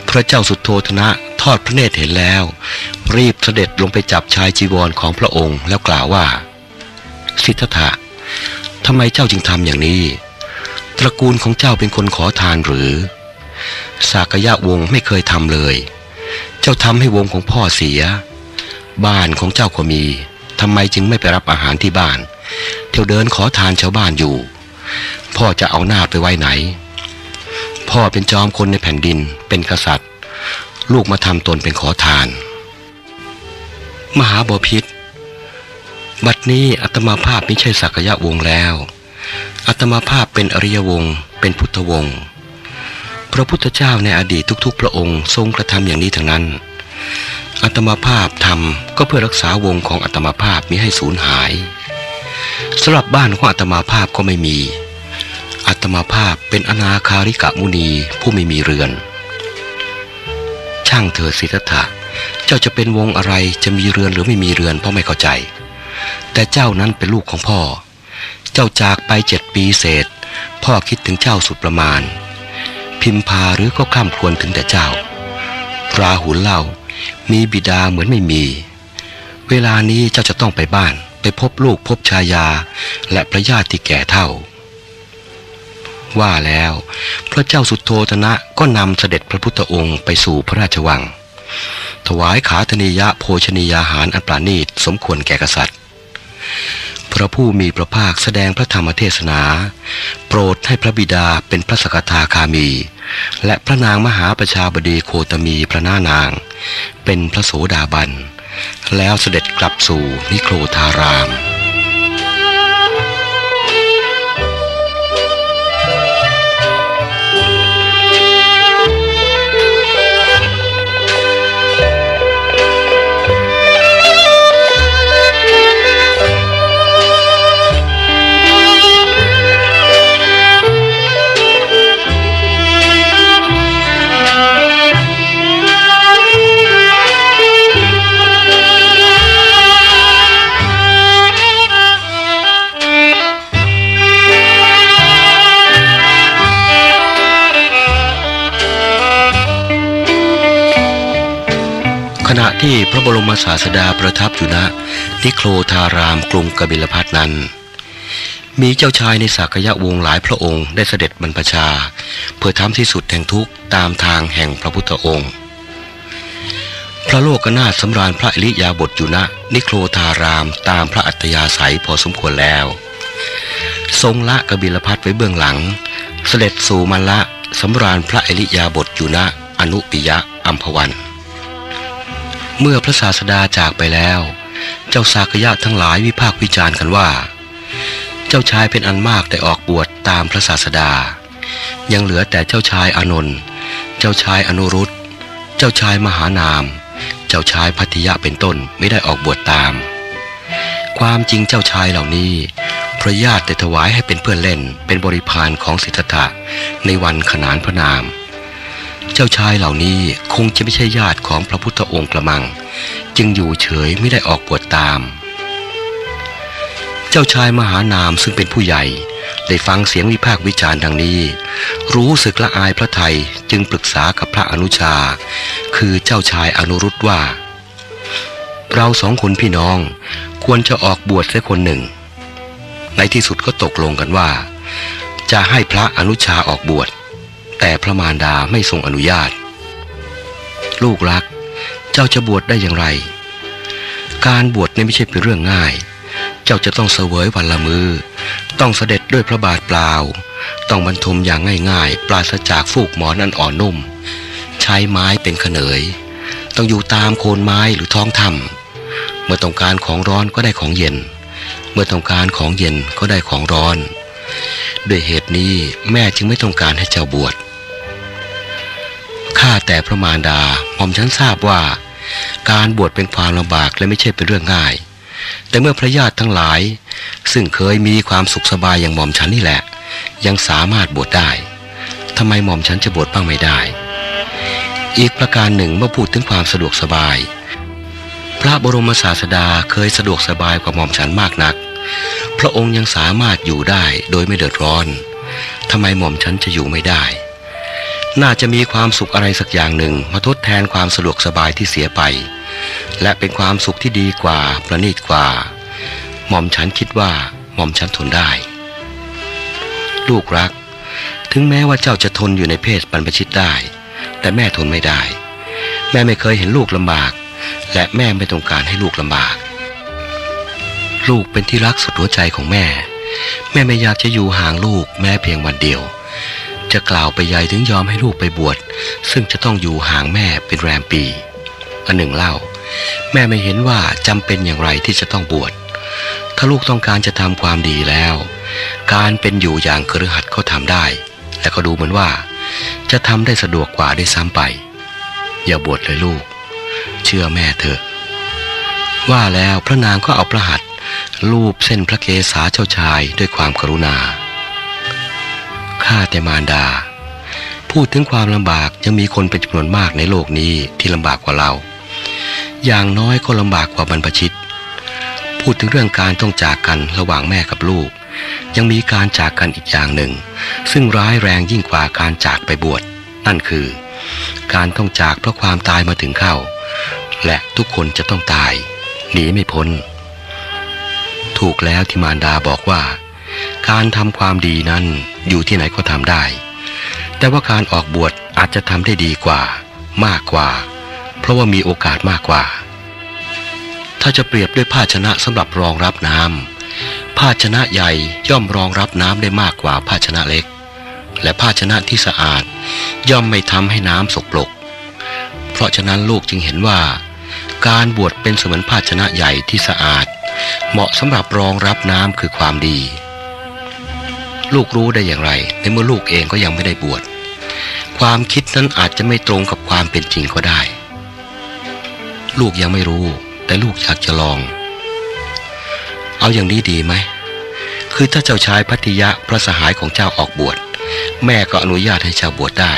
พระเจ้าสุโธธนะทอดพระเนตรเห็นแล้ว รีบเสด็จลงไปจับชายจีวรของพระองค์แล้วกล่าวว่า สิทธัตถะทำไมเจ้าจึงทำอย่างนี้ ตระกูลของเจ้าเป็นคนขอทานหรือ สากยะวงไม่เคยทำเลย เจ้าทำให้วงของพ่อเสีย บ้านของเจ้าก็มีทำไมจึงไม่ไปรับอาหารที่บ้าน เที่ยวเดินขอทานชาวบ้านอยู่ พ่อจะเอาหน้าไปไว้ไหน พ่อเป็นจอมคนในแผ่นดินเป็นกษัตริย์ ลูกมาทำตนเป็นขอทาน มหาบพิษบัดนี้อัตมาภาพไม่ใช่สักยะวงแล้ว อัตมาภาพเป็นอริยวงศ์เป็นพุทธวงศ์ พระพุทธเจ้าในอดีตทุก ๆ พระองค์ทรงกระทำอย่างนี้ทั้งนั้น อัตมาภาพทำก็เพื่อรักษาวงของอัตมาภาพมิให้สูญหายสำหรับบ้านของอัตมาภาพก็ไม่มี อัตมาภาพเป็นอนาคาริกะมุนีผู้ไม่มีเรือน ช่างเถิดสิทธัตถะเจ้าจะเป็นวงอะไรจะมีเรือนหรือไม่มีเรือนเพราะไม่เข้าใจ แต่เจ้านั้นเป็นลูกของพ่อ เจ้าจากไปเจ็ดปีเศษ พ่อคิดถึงเจ้าสุดประมาณ พิมพาหรือก็ข้ามควรถึงแต่เจ้า ราหุลเล่ามีบิดาเหมือนไม่มี เวลานี้เจ้าจะต้องไปบ้าน ไปพบลูกพบชายา และพระญาติที่แก่เท่า ว่าแล้ว พระเจ้าสุโธธนะก็นำเสด็จพระพุทธองค์ไปสู่พระราชวัง ถวายขาธนิยะโภชนียาหารอันปราณีตสมควรแก่กษัตริย์ พระผู้มีพระภาคแสดงพระธรรมเทศนา โปรดให้พระบิดาเป็นพระสกทาคามี และพระนางมหาประชาบดีโคตมีพระนานาง เป็นพระโสดาบัน แล้วเสด็จกลับสู่นิโครธาราม ณะที่พระบรมศาสดาประทับอยู่ณนิโครธารามกรุงกบิลพัทนั้น มีเจ้าชายในสากยะวงศ์หลายพระองค์ได้เสด็จบรรพชา เพื่อทำที่สุดแห่งทุกตามทางแห่งพระพุทธองค์ พระโลกนาถสำราญพระอริยาบทอยู่ณนิโครธารามตามพระอัตยาศัยพอสมควรแล้ว ทรงละกบิลพัทไว้เบื้องหลัง เสด็จสู่มัลละสำราญพระอริยาบทอยู่ณอนุปิยะอัมพวัน เมื่อพระศาสดาจากไปแล้ว เจ้าสากยะทั้งหลายวิพากษ์วิจารณ์กันว่า เจ้าชายเป็นอันมากแต่ออกบวชตามพระศาสดา ยังเหลือแต่เจ้าชายอานนท์เจ้าชายอนุรุตเจ้าชายมหานาม เจ้าชายพัทยะเป็นต้นไม่ได้ออกบวชตาม ความจริงเจ้าชายเหล่านี้ พระญาติได้ถวายให้เป็นเพื่อนเล่นเป็นบริพารของสิทธัตถะในวันขนานพระนาม เจ้าชายเหล่านี้คงจะไม่ใช่ญาติของพระพุทธองค์กระมัง จึงอยู่เฉยไม่ได้ออกบวชตาม เจ้าชายมหานามซึ่งเป็นผู้ใหญ่ ได้ฟังเสียงวิพากษ์วิจารณ์ดังนี้ รู้สึกละอายพระไทยจึงปรึกษากับพระอนุชา คือเจ้าชายอนุรุตว่า เราสองคนพี่น้องควรจะออกบวชสักคนหนึ่ง ในที่สุดก็ตกลงกันว่า จะให้พระอนุชาออกบวช แต่พระมารดาไม่ทรงอนุญาต ลูกรัก เจ้าจะบวชได้อย่างไร การบวชนี่ไม่ใช่เป็นเรื่องง่าย เจ้าจะต้องเสวยวันละมือ ต้องเสด็จด้วยพระบาทเปล่า ต้องบรรทมอย่างง่ายๆ ปราศจากฟูกหมอนอันอ่อนนุ่ม ใช้ไม้เป็นขเนย ต้องอยู่ตามโคนไม้หรือท้องถ้ำเมื่อต้องการของร้อนก็ได้ของเย็น เมื่อต้องการของเย็นก็ได้ของร้อนด้วยเหตุนี้แม่จึงไม่ต้องการให้เจ้าบวช ข้าแต่พระมารดาหม่อมฉันทราบว่า การบวชเป็นความลำบากและไม่ใช่เป็นเรื่องง่าย แต่เมื่อพระญาติทั้งหลาย ซึ่งเคยมีความสุขสบายอย่างหม่อมฉันนี่แหละ ยังสามารถบวชได้ทำไมหม่อมฉันจะบวชบ้างไม่ได้ อีกประการหนึ่งเมื่อพูดถึงความสะดวกสบาย พระบรมศาสดาเคยสะดวกสบายกว่าหม่อมฉันมากนัก พระองค์ยังสามารถอยู่ได้โดยไม่เดือดร้อนทำไมหม่อมฉันจะอยู่ไม่ได้ น่าจะมีความสุขอะไรสักอย่างหนึ่งมาทดแทนความสะดวกสบายที่เสียไป และเป็นความสุขที่ดีกว่าประณีตกว่า หม่อมฉันคิดว่าหม่อมฉันทนได้ ลูกรัก ถึงแม้ว่าเจ้าจะทนอยู่ในเพศบรรพชิตได้ แต่แม่ทนไม่ได้ แม่ไม่เคยเห็นลูกลำบาก และแม่ไม่ต้องการให้ลูกลำบาก ลูกเป็นที่รักสุดหัวใจของแม่ แม่ไม่อยากจะอยู่ห่างลูกแม้เพียงวันเดียว จะกล่าวไปใหญ่ถึงยอมให้ลูกไปบวชซึ่งจะต้องอยู่ห่างแม่เป็นแรมปีอันหนึ่งเล่า แม่ไม่เห็นว่าจำเป็นอย่างไรที่จะต้องบวชถ้าลูกต้องการจะทำความดีแล้ว การเป็นอยู่อย่างครือขัดเขาทำได้ และก็ดูเหมือนว่า จะทำได้สะดวกกว่าได้ซ้ำไป อย่าบวชเลยลูก เชื่อแม่เถอะ ว่าแล้วพระนางก็เอาประหัตถ์รูปเส้นพระเกศาเจ้าชายด้วยความกรุณา ข้าแต่มารดา พูดถึงความลำบากยังมีคนเป็นจำนวนมากในโลกนี้ที่ลำบากกว่าเรา อย่างน้อยก็ลำบากกว่าบรรพชิต พูดถึงเรื่องการต้องจากกันระหว่างแม่กับลูก ยังมีการจากกันอีกอย่างหนึ่ง ซึ่งร้ายแรงยิ่งกว่าการจากไปบวชนั่นคือ การต้องจากเพราะความตายมาถึงเข้า และทุกคนจะต้องตายหนีไม่พ้น ถูกแล้วที่มารดาบอกว่า การทำความดีนั้นอยู่ที่ไหนก็ทำได้ แต่ว่าการออกบวชอาจจะทำได้ดีกว่า มากกว่า เพราะว่ามีโอกาสมากกว่า ถ้าจะเปรียบด้วยภาชนะสำหรับรองรับน้ำภาชนะใหญ่ย่อมรองรับน้ำได้มากกว่าภาชนะเล็ก และภาชนะที่สะอาด ย่อมไม่ทำให้น้ำสกปรกเพราะฉะนั้นลูกจึงเห็นว่า การบวชเป็นเสมือนภาชนะใหญ่ที่สะอาด เหมาะสำหรับรองรับน้ำคือความดี ลูกรู้ได้อย่างไร ในเมื่อลูกเองก็ยังไม่ได้บวช ความคิดนั้นอาจจะไม่ตรงกับความเป็นจริงก็ได้ ลูกยังไม่รู้ แต่ลูกอยากจะลอง เอาอย่างนี้ดีไหม คือถ้าเจ้าชายพัทยะพระสหายของเจ้าออกบวช แม่ก็อนุญาตให้เจ้าบวชได้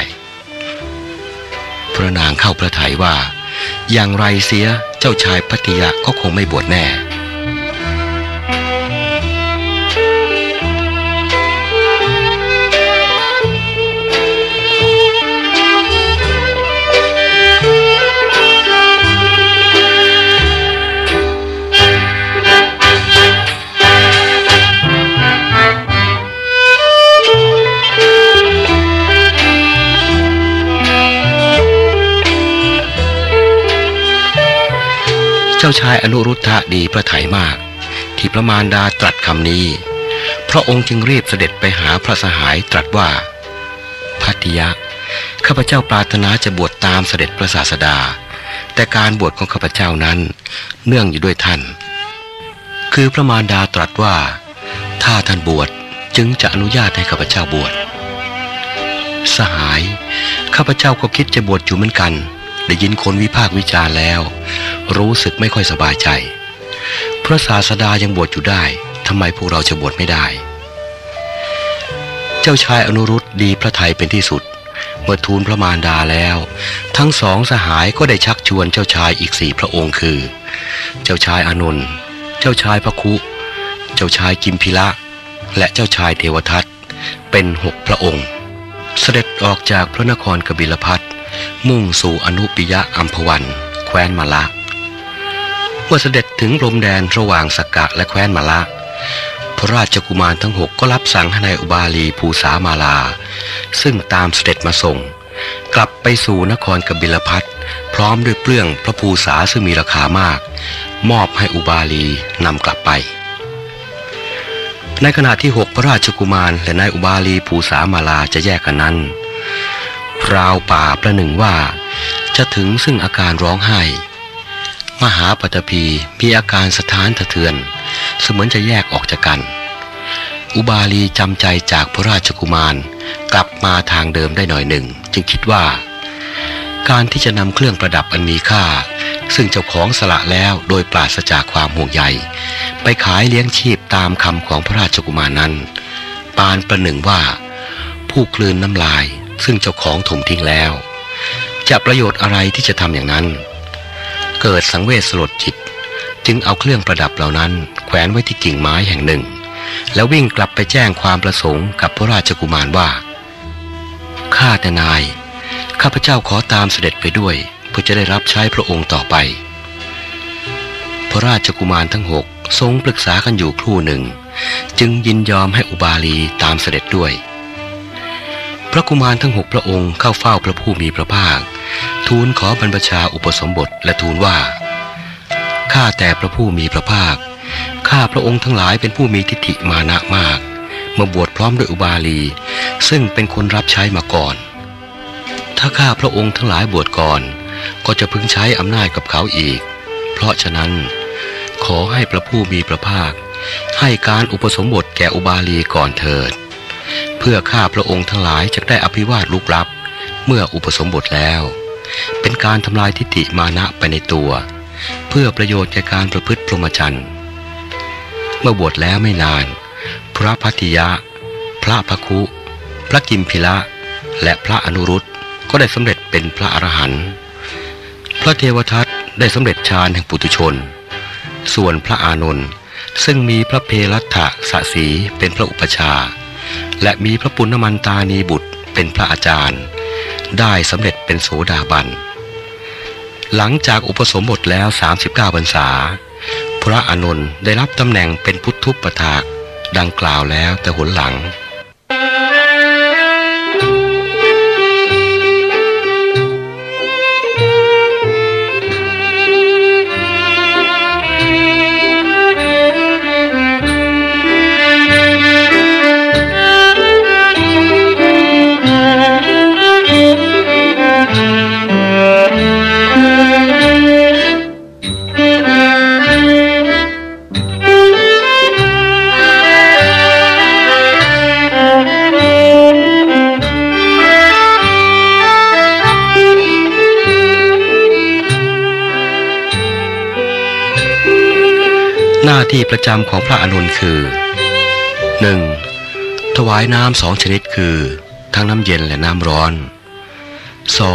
พระนางเข้าพระทัยว่า อย่างไรเสียเจ้าชายพัทยะก็คงไม่บวชแน่ ชายอนุรุทธะดีพระไถยมาก ที่พระมารดาตรัสคำนี้ พระองค์จึงรีบเสด็จไปหาพระสหายตรัสว่าพัทยะ ข้าพเจ้าปรารถนาจะบวชตามเสด็จพระศาสดา แต่การบวชของข้าพเจ้านั้นเนื่องอยู่ด้วยท่าน คือพระมารดาตรัสว่า ถ้าท่านบวชจึงจะอนุญาตให้ข้าพเจ้าบวช สหาย ข้าพเจ้าก็คิดจะบวชอยู่เหมือนกัน ได้ยินคนวิพากษ์วิจารณ์แล้ว รู้สึกไม่ค่อยสบายใจ พระศาสดายังบวชอยู่ได้ทำไมพวกเราจะบวชไม่ได้ เจ้าชายอนุรุตดีพระไทยเป็นที่สุด เมื่อทูลพระมารดาแล้ว ทั้งสองสหายก็ได้ชักชวนเจ้าชายอีกสี่พระองค์คือ เจ้าชายอานนท์เจ้าชายพระคุ เจ้าชายกิมพิละ และเจ้าชายเทวทัตเป็นหกพระองค์ เสด็จออกจากพระนครกบิลพัทมุ่งสู่อนุปิยะอัมพวัน แคว้นมาละเมื่อเสด็จถึงลมแดนระหว่างสกกะและแคว้นมาละพระราชกุมารทั้งหกก็รับสั่งให้นายอุบาลีภูสามาลา ซึ่งตามเสด็จมาส่ง กลับไปสู่นครกบิลพัทพร้อมด้วยเปลื้องพระภูษาซึ่งมีราคามาก มอบให้อุบาลีนำกลับไป ในขณะที่หกพระราชกุมารและนายอุบาลีภูสามาลาจะแยกกันนั้น ราวป่าประหนึ่งว่า จะถึงซึ่งอาการร้องไห้ มหาปฐพีมีอาการสะท้านสะเทือน เสมือนจะแยกออกจากกัน อุบาลีจำใจจากพระราชกุมารกลับมาทางเดิมได้หน่อยหนึ่ง จึงคิดว่า การที่จะนำเครื่องประดับอันมีค่า ซึ่งเจ้าของสละแล้วโดยปราศจากความห่วงใย ไปขายเลี้ยงชีพตามคำของพระราชกุมารนั้น ปานประหนึ่งว่า ผู้กลืนน้ำลาย ซึ่งเจ้าของถมทิ้งแล้ว จะประโยชน์อะไรที่จะทำอย่างนั้น เกิดสังเวชสลดจิต จึงเอาเครื่องประดับเหล่านั้น แขวนไว้ที่กิ่งไม้แห่งหนึ่ง แล้ววิ่งกลับไปแจ้งความประสงค์กับพระราชกุมารว่าข้าแต่นาย ข้าพเจ้าขอตามเสด็จไปด้วย พื่อจะได้รับใช้พระองค์ต่อไป พระราชกุมารทั้งหกทรงปรึกษากันอยู่ครู่หนึ่ง จึงยินยอมให้อุบาลีตามเสด็จด้วย พระกุมารทั้งหกพระองค์เข้าเฝ้าพระผู้มีพระภาค ทูลขอบรรพชาอุปสมบทและทูลว่า ข้าแต่พระผู้มีพระภาค ข้าพระองค์ทั้งหลายเป็นผู้มีทิฏฐิมานะมากมาบวชพร้อมด้วยอุบาลี ซึ่งเป็นคนรับใช้มาก่อน ถ้าข้าพระองค์ทั้งหลายบวชก่อน ก็จะพึงใช้อำนาจกับเขาอีก เพราะฉะนั้น ขอให้พระผู้มีพระภาค ให้การอุปสมบทแก่อุบาลีก่อนเถิด เพื่อข้าพระองค์ทั้งหลายจะได้อภิวาทลุกลับ เมื่ออุปสมบทแล้ว เป็นการทำลายทิฏฐิมานะไปในตัว เพื่อประโยชน์แก่การประพฤติพรหมจรรย์เมื่อบวชแล้วไม่นาน พระพัทธิยะ พระพคุ พระกิมพิละ และพระอนุรุตก็ได้สำเร็จเป็นพระอรหันต์ ระเทวทัตได้สำเร็จฌานแห่งปุถุชน ส่วนพระอานนท์ซึ่งมีพระเพรัตถะสสีเป็นพระอุปชา และมีพระปุณณมันตานีบุตรเป็นพระอาจารย์ ได้สำเร็จเป็นโสดาบัน หลังจากอุปสมบทแล้ว 39พรรษา พระอานนท์ได้รับตำแหน่งเป็นพุทธุปถากดังกล่าวแล้วแต่หนหลัง น้าที่ประจำของพระอานนคือ 1. ถวายน้ำสองชนิดคือ ทั้งน้ำเย็นและน้ำร้อน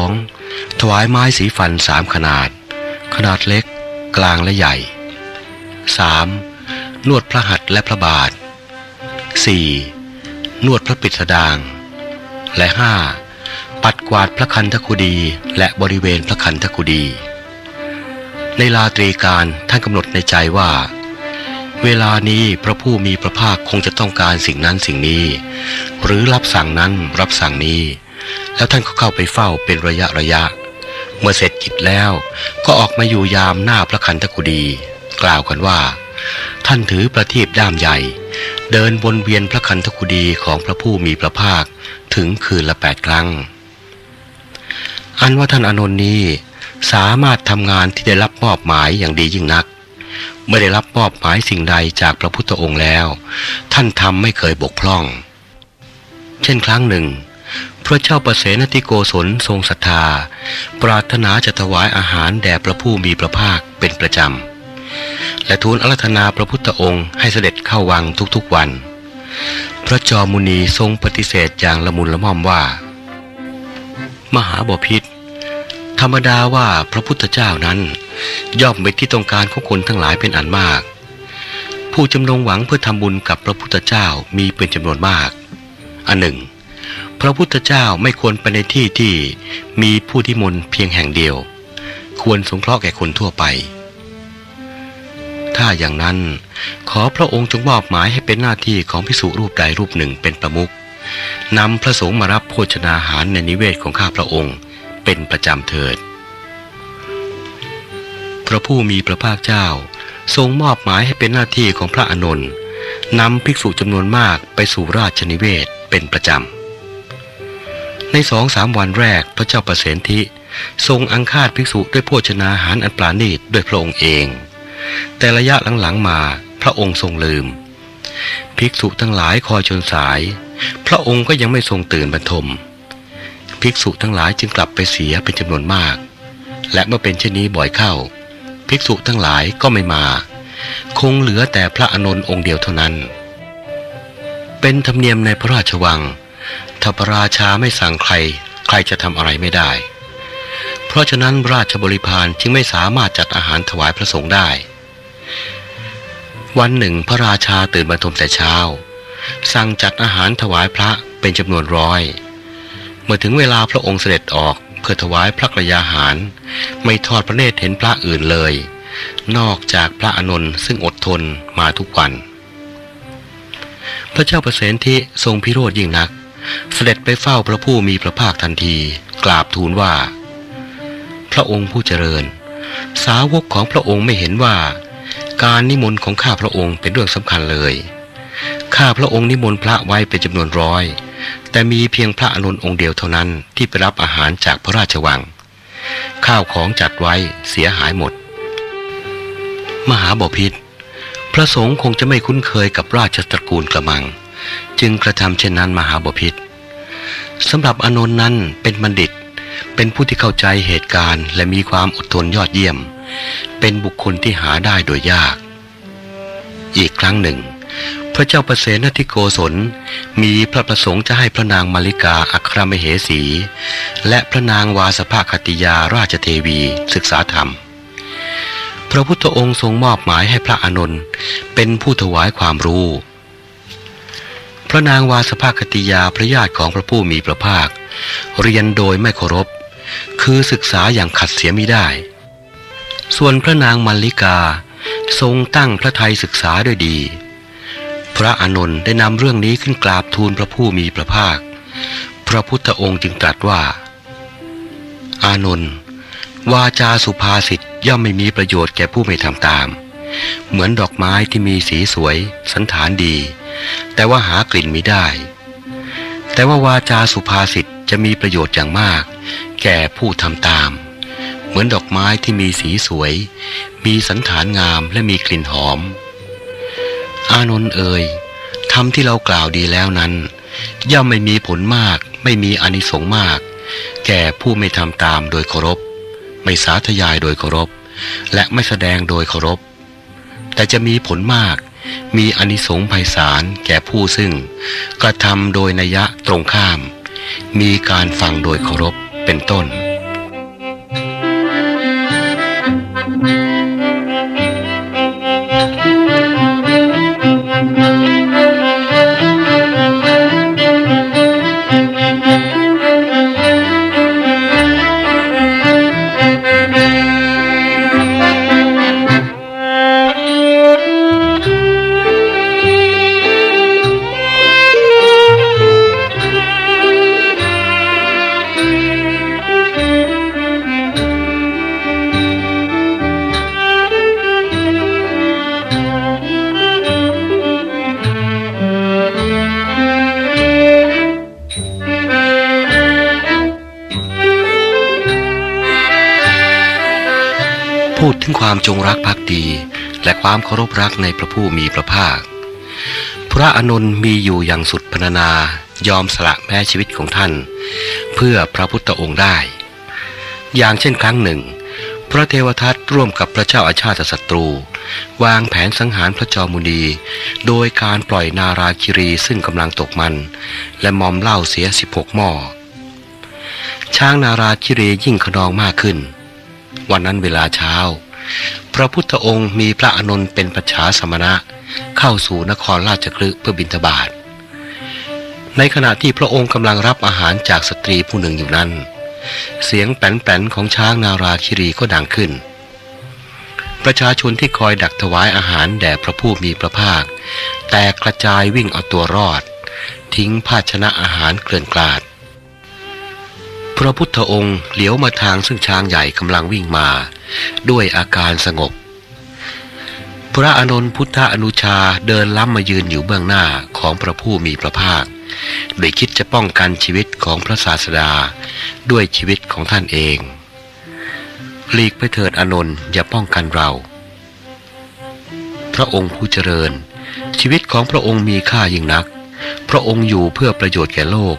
2. ถวายไม้สีฟันสามขนาด ขนาดเล็ก กลางและใหญ่ 3. นวดพระหัตถ์และพระบาท 4. นวดพระปิดสดาง และ 5. ปัดกวาดพระคันธกุดีและบริเวณพระคันธกุดีในลาตรีการท่านกำหนดในใจว่า เวลานี้พระผู้มีพระภาคคงจะต้องการสิ่งนั้นสิ่งนี้ หรือรับสั่งนั้นรับสั่งนี้ แล้วท่านก็เข้าไปเฝ้าเป็นระยะระยะ เมื่อเสร็จกิจแล้วก็ออกมาอยู่ยามหน้าพระคันธกุดีกล่าวกันว่า ท่านถือประทีปด้ามใหญ่ เดินวนเวียนพระคันธกุดีของพระผู้มีพระภาคถึงคืนละแปดครั้ง อันว่าท่านอนนท์นี้สามารถทำงานที่ได้รับมอบหมายอย่างดียิ่งนัก เมื่อได้รับมอบหมายสิ่งใดจากพระพุทธองค์แล้ว ท่านทำไม่เคยบกพร่อง เช่นครั้งหนึ่ง พระเจ้าประเสนติโกศลทรงศรัทธา ปรารถนาจะถวายอาหารแด่พระผู้มีพระภาคเป็นประจำ และทูลอารัธนาพระพุทธองค์ให้เสด็จเข้าวังทุกๆวัน พระจอมุนีทรงปฏิเสธอย่างละมุนละม่อมว่า มหาบพิษ ธรรมดาว่าพระพุทธเจ้านั้น ย่อมเป็นที่ต้องการของคนทั้งหลายเป็นอันมาก ผู้จำนงหวังเพื่อทำบุญกับพระพุทธเจ้ามีเป็นจำนวนมาก อันหนึ่ง พระพุทธเจ้าไม่ควรไปในที่ที่มีผู้ที่มนเพียงแห่งเดียว ควรสงเคราะห์แก่คนทั่วไป ถ้าอย่างนั้นขอพระองค์จงมอบหมายให้เป็นหน้าที่ของพิสุรูปใดรูปหนึ่งเป็นประมุขนำพระสงฆ์มารับโภชนาหารในนิเวศของข้าพระองค์ เป็นประจำเถิด พระผู้มีพระภาคเจ้าทรงมอบหมายให้เป็นหน้าที่ของพระอานนท์นำภิกษุจำนวนมากไปสู่ราชนิเวศเป็นประจำ ในสองสามวันแรกพระเจ้าประเสนทิทรงอังคาดภิกษุด้วยโภชนาหารอันปราณีตด้วยพระองค์เอง แต่ระยะหลังๆมาพระองค์ทรงลืม ภิกษุทั้งหลายคอยจนสาย พระองค์ก็ยังไม่ทรงตื่นบรรทม ภิกษุทั้งหลายจึงกลับไปเสียเป็นจำนวนมาก และเมื่อเป็นเช่นนี้บ่อยเข้า ภิกษุทั้งหลายก็ไม่มา คงเหลือแต่พระอนนท์องค์เดียวเท่านั้น เป็นธรรมเนียมในพระราชวังถ้าพระราชาไม่สั่งใคร ใครจะทำอะไรไม่ได้ เพราะฉะนั้นราชบริพารจึงไม่สามารถจัดอาหารถวายพระสงฆ์ได้ วันหนึ่งพระราชาตื่นมาทมแต่เช้า สั่งจัดอาหารถวายพระเป็นจำนวนร้อย มื่อถึงเวลาพระองค์เสด็จออกเพื่อถวายพระกรยาหาร ไม่ทอดพระเนตรเห็นพระอื่นเลย นอกจากพระอนนท์ซึ่งอดทนมาทุกวัน พระเจ้าประเสนที่ทรงพิโรธยิ่งนัก เสด็จไปเฝ้าพระผู้มีพระภาคทันที กราบทูลว่า พระองค์ผู้เจริญ สาวกของพระองค์ไม่เห็นว่า การนิมนต์ของข้าพระองค์เป็นเรื่องสำคัญเลย ข้าพระองค์นิมนต์พระไว้เป็นจำนวนร้อย แต่มีเพียงพระอนุนองค์เดียวเท่านั้นที่ไปรับอาหารจากพระราชวัง ข้าวของจัดไว้เสียหายหมด มหาบพิษพระสงฆ์คงจะไม่คุ้นเคยกับราชตระกูลกระมัง จึงกระทำเช่นนั้นมหาบพิษสำหรับอนนท์นั้นเป็นบัณฑิต เป็นผู้ที่เข้าใจเหตุการณ์และมีความอดทนยอดเยี่ยม เป็นบุคคลที่หาได้โดยยาก อีกครั้งหนึ่ง พระเจ้าประเสนทิโกศลมีพระประสงค์จะให้พระนางมาริกาอัครมเหสี และพระนางวาสภาคติยาราชเทวีศึกษาธรรม พระพุทธองค์ทรงมอบหมายให้พระอานนท์เป็นผู้ถวายความรู้ พระนางวาสภาคติยาพระญาติของพระผู้มีพระภาค เรียนโดยไม่เคารพ คือศึกษาอย่างขัดเสียมิได้ ส่วนพระนางมัลลิกาทรงตั้งพระไทยศึกษาด้วยดี พระอานนท์ได้นำเรื่องนี้ขึ้นกราบทูลพระผู้มีพระภาค พระพุทธองค์จึงตรัสว่า อานนท์วาจาสุภาษิตย่อมไม่มีประโยชน์แก่ผู้ไม่ทำตาม เหมือนดอกไม้ที่มีสีสวย สันฐานดี แต่ว่าหากลิ่นม่ได้ แต่ว่าวาจาสุภาษิตจะมีประโยชน์อย่างมาก แก่ผู้ทำตาม เหมือนดอกไม้ที่มีสีสวย มีสันฐานงามและมีกลิ่นหอม อานนท์เอ่ยทำที่เรากล่าวดีแล้วนั้น ย่อมไม่มีผลมาก ไม่มีอนิสงส์มาก แก่ผู้ไม่ทำตามโดยเคารพ ไม่สาธยายโดยเคารพ และไม่แสดงโดยเคารพ แต่จะมีผลมากมีอนิสงส์ไพศาลแก่ผู้ซึ่ง กระทำโดยนัยะตรงข้าม มีการฟังโดยเคารพเป็นต้น ความจงรักภักดี และความเคารพรักในพระผู้มีพระภาค พระอนุนมีอยู่อย่างสุดพรรณนายอมสละแม้ชีวิตของท่าน เพื่อพระพุทธองค์ได้ อย่างเช่นครั้งหนึ่ง พระเทวทัตร่วมกับพระเจ้าอาชาติศัตรู วางแผนสังหารพระจอมุนี โดยการปล่อยนาราคิรีซึ่งกำลังตกมัน และมอมเหล้าเสียสิบหกหม้อช้างนาราคิรียิ่งขนองมากขึ้น วันนั้นเวลาเช้า พระพุทธองค์มีพระอานนเป็นปัจฉาสมณะ เข้าสู่นครราชคลึเพื่อบิณฑบาตในขณะที่พระองค์กำลังรับอาหารจากสตรีผู้หนึ่งอยู่นั้น เสียงแป้นๆของช้างนาราคิรีก็ดังขึ้น ประชาชนที่คอยดักถวายอาหารแด่พระผู้มีพระภาค แตกกระจายวิ่งเอาตัวรอด ทิ้งภาชนะอาหารเกลื่อนกลาด พระพุทธองค์เหลียวมาทางซึ่งช้างใหญ่กำลังวิ่งมา ด้วยอาการสงบ พระอนนท์พุทธอนุชาเดินล้ำมายืนอยู่เบื้องหน้าของพระผู้มีพระภาคโดยคิดจะป้องกันชีวิตของพระศาสดาด้วยชีวิตของท่านเองหลีกไปเถิดอนนท์อย่าป้องกันเรา พระองค์ผู้เจริญ ชีวิตของพระองค์มีค่ายิ่งนัก พระองค์อยู่เพื่อประโยชน์แก่โลก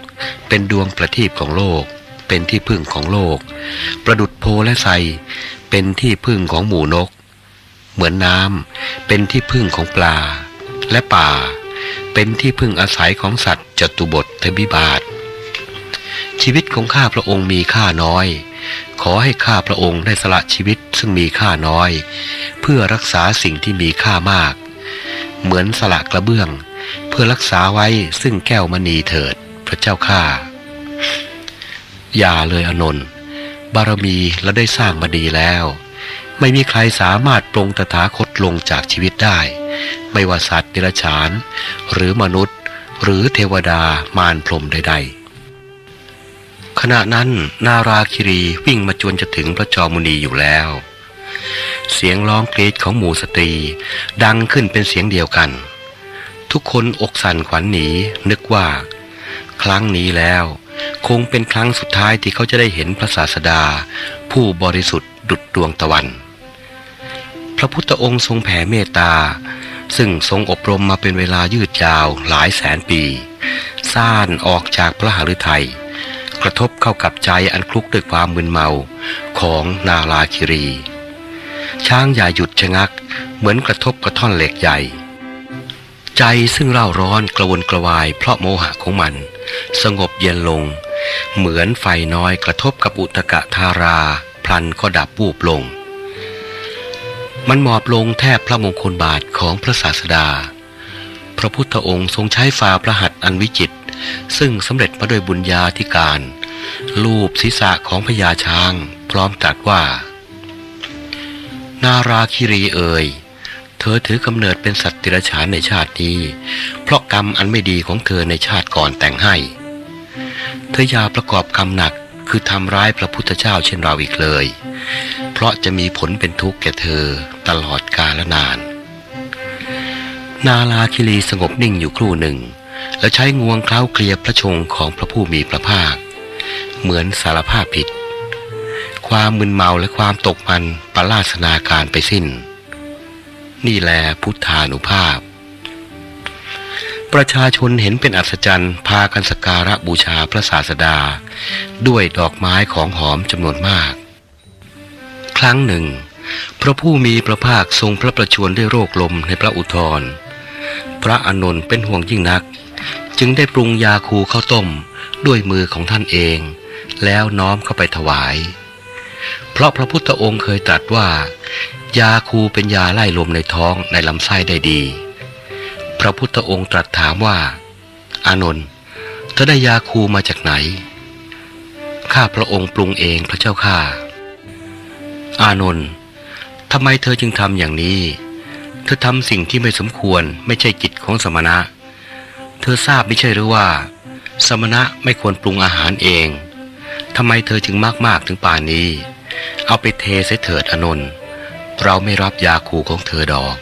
เป็นดวงประทีปของโลก เป็นที่พึ่งของโลก ประดุดโพและไทร เป็นที่พึ่งของหมูนก เหมือนน้ำเป็นที่พึ่งของปลา และป่า เป็นที่พึ่งอาศัยของสัตว์จตุบททบิบาท ชีวิตของข้าพระองค์มีค่าน้อย ขอให้ข้าพระองค์ได้สละชีวิตซึ่งมีค่าน้อย เพื่อรักษาสิ่งที่มีค่ามาก เหมือนสละกระเบื้อง เพื่อรักษาไว้ซึ่งแก้วมณีเถิด พระเจ้าข้าอย่าเลยอนนท์ บารมีเราได้สร้างมาดีแล้ว ไม่มีใครสามารถปรงตถาคตลงจากชีวิตได้ ไม่ว่าสัตว์นิรชาน หรือมนุษย์ หรือเทวดามารพรมใด ๆ ขณะนั้นนาราคิรีวิ่งมาจวนจะถึงพระจอมุนีอยู่แล้ว เสียงร้องกรีดของหมู่สตรี ดังขึ้นเป็นเสียงเดียวกัน ทุกคนอกสั่นขวัญหนีนึกว่า ครั้งนี้แล้ว คงเป็นครั้งสุดท้ายที่เขาจะได้เห็นพระศาสดา ผู้บริสุทธิ์ดุจดวงตะวัน พระพุทธองค์ทรงแผ่เมตตา ซึ่งทรงอบรมมาเป็นเวลายืดยาวหลายแสนปีซ่านออกจากพระหฤทัยกระทบเข้ากับใจอันคลุกด้วยความมึนเมาของนาลาคิรี ช้างอย่าหยุดชะงัก เหมือนกระทบกระท่อนเหล็กใหญ่ ใจซึ่งเร่าร้อนกระวนกระวายเพราะโมหะของมัน สงบเย็นลง เหมือนไฟน้อยกระทบกับอุตกะทารา พลันก็ดับวูบลง มันหมอบลงแทบพระมงคลบาทของพระศาสดา พระพุทธองค์ทรงใช้ฝ่าพระหัตถ์อันวิจิต ซึ่งสำเร็จมาด้วยบุญญาธิการ ลูบศีรษะของพญาช้าง พร้อมตรัสว่า นาราคิรีเอ่ย เธอถือกำเนิดเป็นสัตว์ติรฉานในชาตินี้ เพราะกรรมอันไม่ดีของเธอในชาติก่อนแต่งให้ เธออย่าประกอบกรรมหนักคือทำร้ายพระพุทธเจ้าเช่นเราอีกเลย เพราะจะมีผลเป็นทุกข์แก่เธอตลอดกาลนาน นาลาคิรีสงบนิ่งอยู่ครู่หนึ่ง แล้วใช้งวงเคล้าเคลียพระชงของพระผู้มีพระภาค เหมือนสารภาพผิด ความมึนเมาและความตกมันประลาศนาการไปสิ้น นี่แลพุทธานุภาพ ประชาชนเห็นเป็นอัศจรรย์พากันสกการะบูชาพระศาสดา ด้วยดอกไม้ของหอมจำนวนมาก ครั้งหนึ่ง พระผู้มีพระภาคทรงพระประชวรด้วยโรคลมในพระอุทธรพระอนนท์เป็นห่วงยิ่งนัก จึงได้ปรุงยาคูข้าวต้มด้วยมือของท่านเอง แล้วน้อมเข้าไปถวาย เพราะพระพุทธองค์เคยตรัสว่า ยาคูเป็นยาไล่ลมในท้องในลำไส้ได้ดี พระพุทธองค์ตรัสถามว่า อานนท์เธอได้ยาคูมาจากไหน ข้าพระองค์ปรุงเองพระเจ้าข้า อานนท์ทำไมเธอจึงทำอย่างนี้ เธอทำสิ่งที่ไม่สมควรไม่ใช่กิจของสมณะ เธอทราบไม่ใช่หรือว่า สมณะไม่ควรปรุงอาหารเองทำไมเธอจึงมากมากถึงป่านนี้ เอาไปเทเสเถิดอานนท์ เราไม่รับยาคูของเธอดอก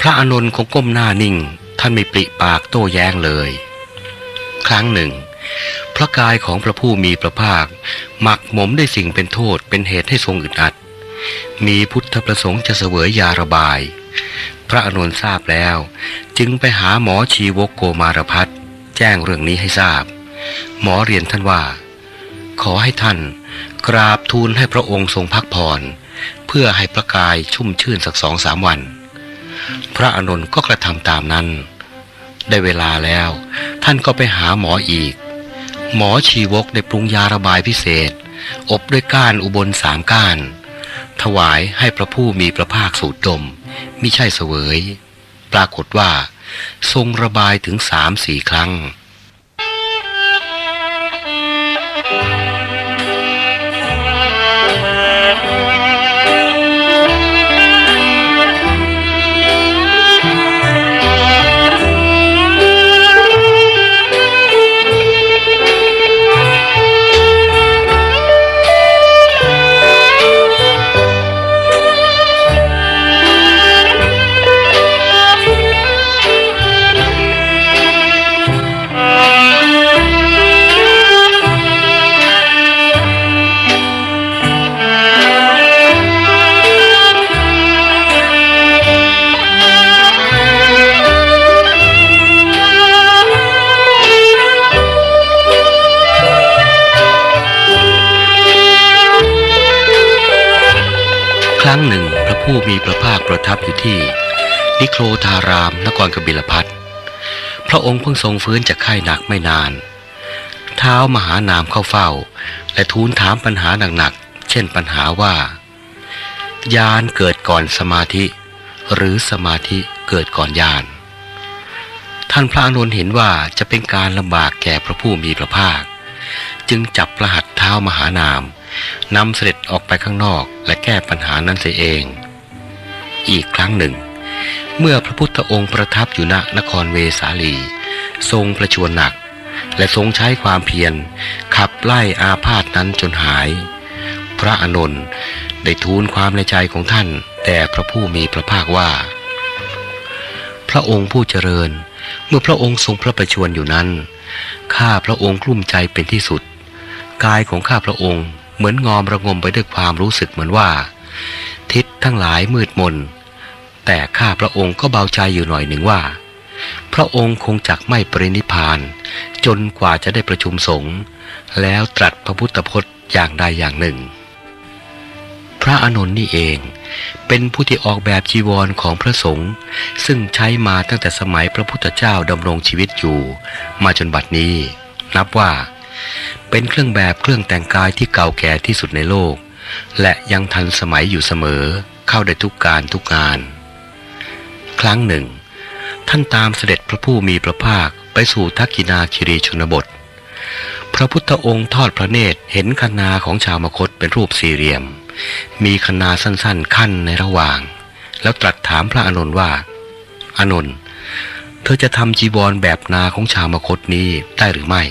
พระอานนท์คงก้มหน้านิ่ง ท่านไม่ปริปากโต้แย้งเลย ครั้งหนึ่ง พระกายของพระผู้มีพระภาค หมักหมมด้วยสิ่งเป็นโทษเป็นเหตุให้ทรงอึดอัด มีพุทธประสงค์จะเสวยยาระบาย พระอานนท์ทราบแล้ว จึงไปหาหมอชีวกโกมารพัฒแจ้งเรื่องนี้ให้ทราบ หมอเรียนท่านว่า ขอให้ท่านกราบทูลให้พระองค์ทรงพักผ่อน เพื่อให้พระกายชุ่มชื่นสักสองสามวัน พระอานนท์ก็กระทำตามนั้น ได้เวลาแล้ว ท่านก็ไปหาหมออีกหหมอชีวกได้ปรุงยาระบายพิเศษ อบด้วยก้านอุบลสามก้าน ถวายให้พระผู้มีพระภาคสูดดมมิใช่เสวย ปรากฏว่า ทรงระบายถึงสามสี่ครั้ง ประทับอยู่ที่ นิโครธารามนครกบิลพัทพระองค์เพิ่งทรงฟื้นจากไข้หนักไม่นาน เท้ามหานามเข้าเฝ้า และทูลถามปัญหาหนักๆ เช่นปัญหาว่ายานเกิดก่อนสมาธิ หรือสมาธิเกิดก่อนยานท่านพระอานนเห็นว่าจะเป็นการลำบากแก่พระผู้มีพระภาค จึงจับประหัตเท้ามหานามนำเสด็จออกไปข้างนอกและแก้ปัญหานั้นเสียเอง อีกครั้งหนึ่ง เมื่อพระพุทธองค์ประทับอยู่ณนครเวสาลี ทรงประชวรหนัก และทรงใช้ความเพียรขับไล่อาพาธนั้นจนหาย พระอนนท์ได้ทูลความในใจของท่านแด่พระผู้มีพระภาคว่า พระองค์ผู้เจริญ เมื่อพระองค์ทรงพระประชวรอยู่นั้นข้าพระองค์กลุ้มใจเป็นที่สุด กายของข้าพระองค์เหมือนงอมระงมไปด้วยความรู้สึกเหมือนว่า ทิศทั้งหลายมืดมน แต่ข้าพระองค์ก็เบาใจอยู่หน่อยหนึ่งว่า พระองค์คงจักไม่ปรินิพาน จนกว่าจะได้ประชุมสงฆ์แล้วตรัสพระพุทธพจน์อย่างใดอย่างหนึ่ง พระอานนท์นี่เองเป็นผู้ที่ออกแบบจีวรของพระสงฆ์ซึ่งใช้มาตั้งแต่สมัยพระพุทธเจ้าดำรงชีวิตอยู่ มาจนบัดนี้ นับว่า เป็นเครื่องแบบเครื่องแต่งกายที่เก่าแก่ที่สุดในโลก และยังทันสมัยอยู่เสมอเข้าได้ทุกการทุกงาน ครั้งหนึ่ง ท่านตามเสด็จพระผู้มีพระภาคไปสู่ทักกินาคิรีชนบท พระพุทธองค์ทอดพระเนตรเห็นคณาของชาวมคตเป็นรูปสี่เหลี่ยม มีคณาสั้นๆ ขั้นในระหว่าง แล้วตรัสถามพระอานนท์ว่า อานนท์เธอจะทำจีวรแบบนาของชาวมคตนี้ได้หรือไม่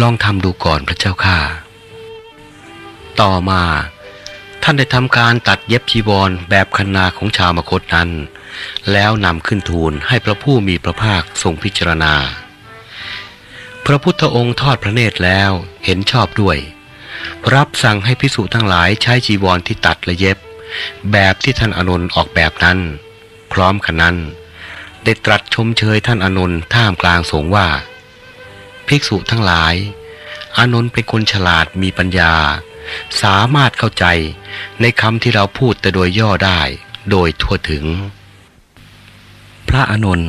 ลองทำดูก่อนพระเจ้าข้า ต่อมา ท่านได้ทำการตัดเย็บจีวรแบบคณาของชาวมคตนั้น แล้วนำขึ้นทูลให้พระผู้มีพระภาคทรงพิจารณา พระพุทธองค์ทอดพระเนตรแล้วเห็นชอบด้วย รับสั่งให้พิสูจทั้งหลายใช้จีวรที่ตัดและเย็บ แบบที่ท่านอานนท์ออกแบบนั้น พร้อมกันนั้นได้ตรัสชมเชยท่านอานนท์ท่ามกลางสงว่า ภิกษุทั้งหลายอานนท์เป็นคนฉลาดมีปัญญา สามารถเข้าใจในคำที่เราพูดแต่โดยย่อได้โดยทั่วถึง พระอานน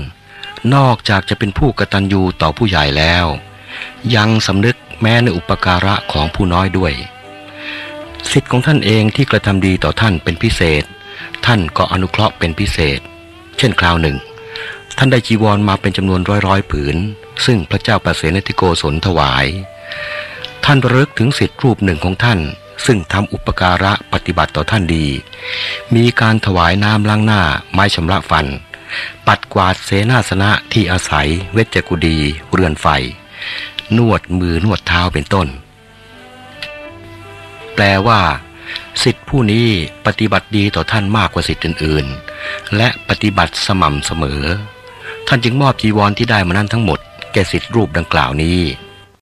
นอกจากจะเป็นผู้กตัญญูต่อผู้ใหญ่แล้ว ยังสำนึกแม้ในอุปการะของผู้น้อยด้วย สิทธิ์ของท่านเองที่กระทำดีต่อท่านเป็นพิเศษ ท่านก็อนุเคราะห์เป็นพิเศษ เช่นคราวหนึ่ง ท่านได้จีวรมาเป็นจำนวนร้อยร้อยผืน ซึ่งพระเจ้าประเสนติโกศลถวาย ท่านระลึกถึงสิทธิรูปหนึ่งของท่าน ซึ่งทำอุปการะปฏิบัติต่อท่านดี มีการถวายน้ำล้างหน้าไม้ชำระฟัน ปัดกวาดเสนาสนะที่อาศัย เวชกุดี เรือนไฟ นวดมือนวดเท้าเป็นต้น แปลว่าสิทธิผู้นี้ปฏิบัติดีต่อท่านมากกว่าสิทธิอื่น ๆ และปฏิบัติสม่ำเสมอ ท่านจึงมอบจีวรที่ได้มานั้นทั้งหมด แก่สิทธิรูปดังกล่าวนี้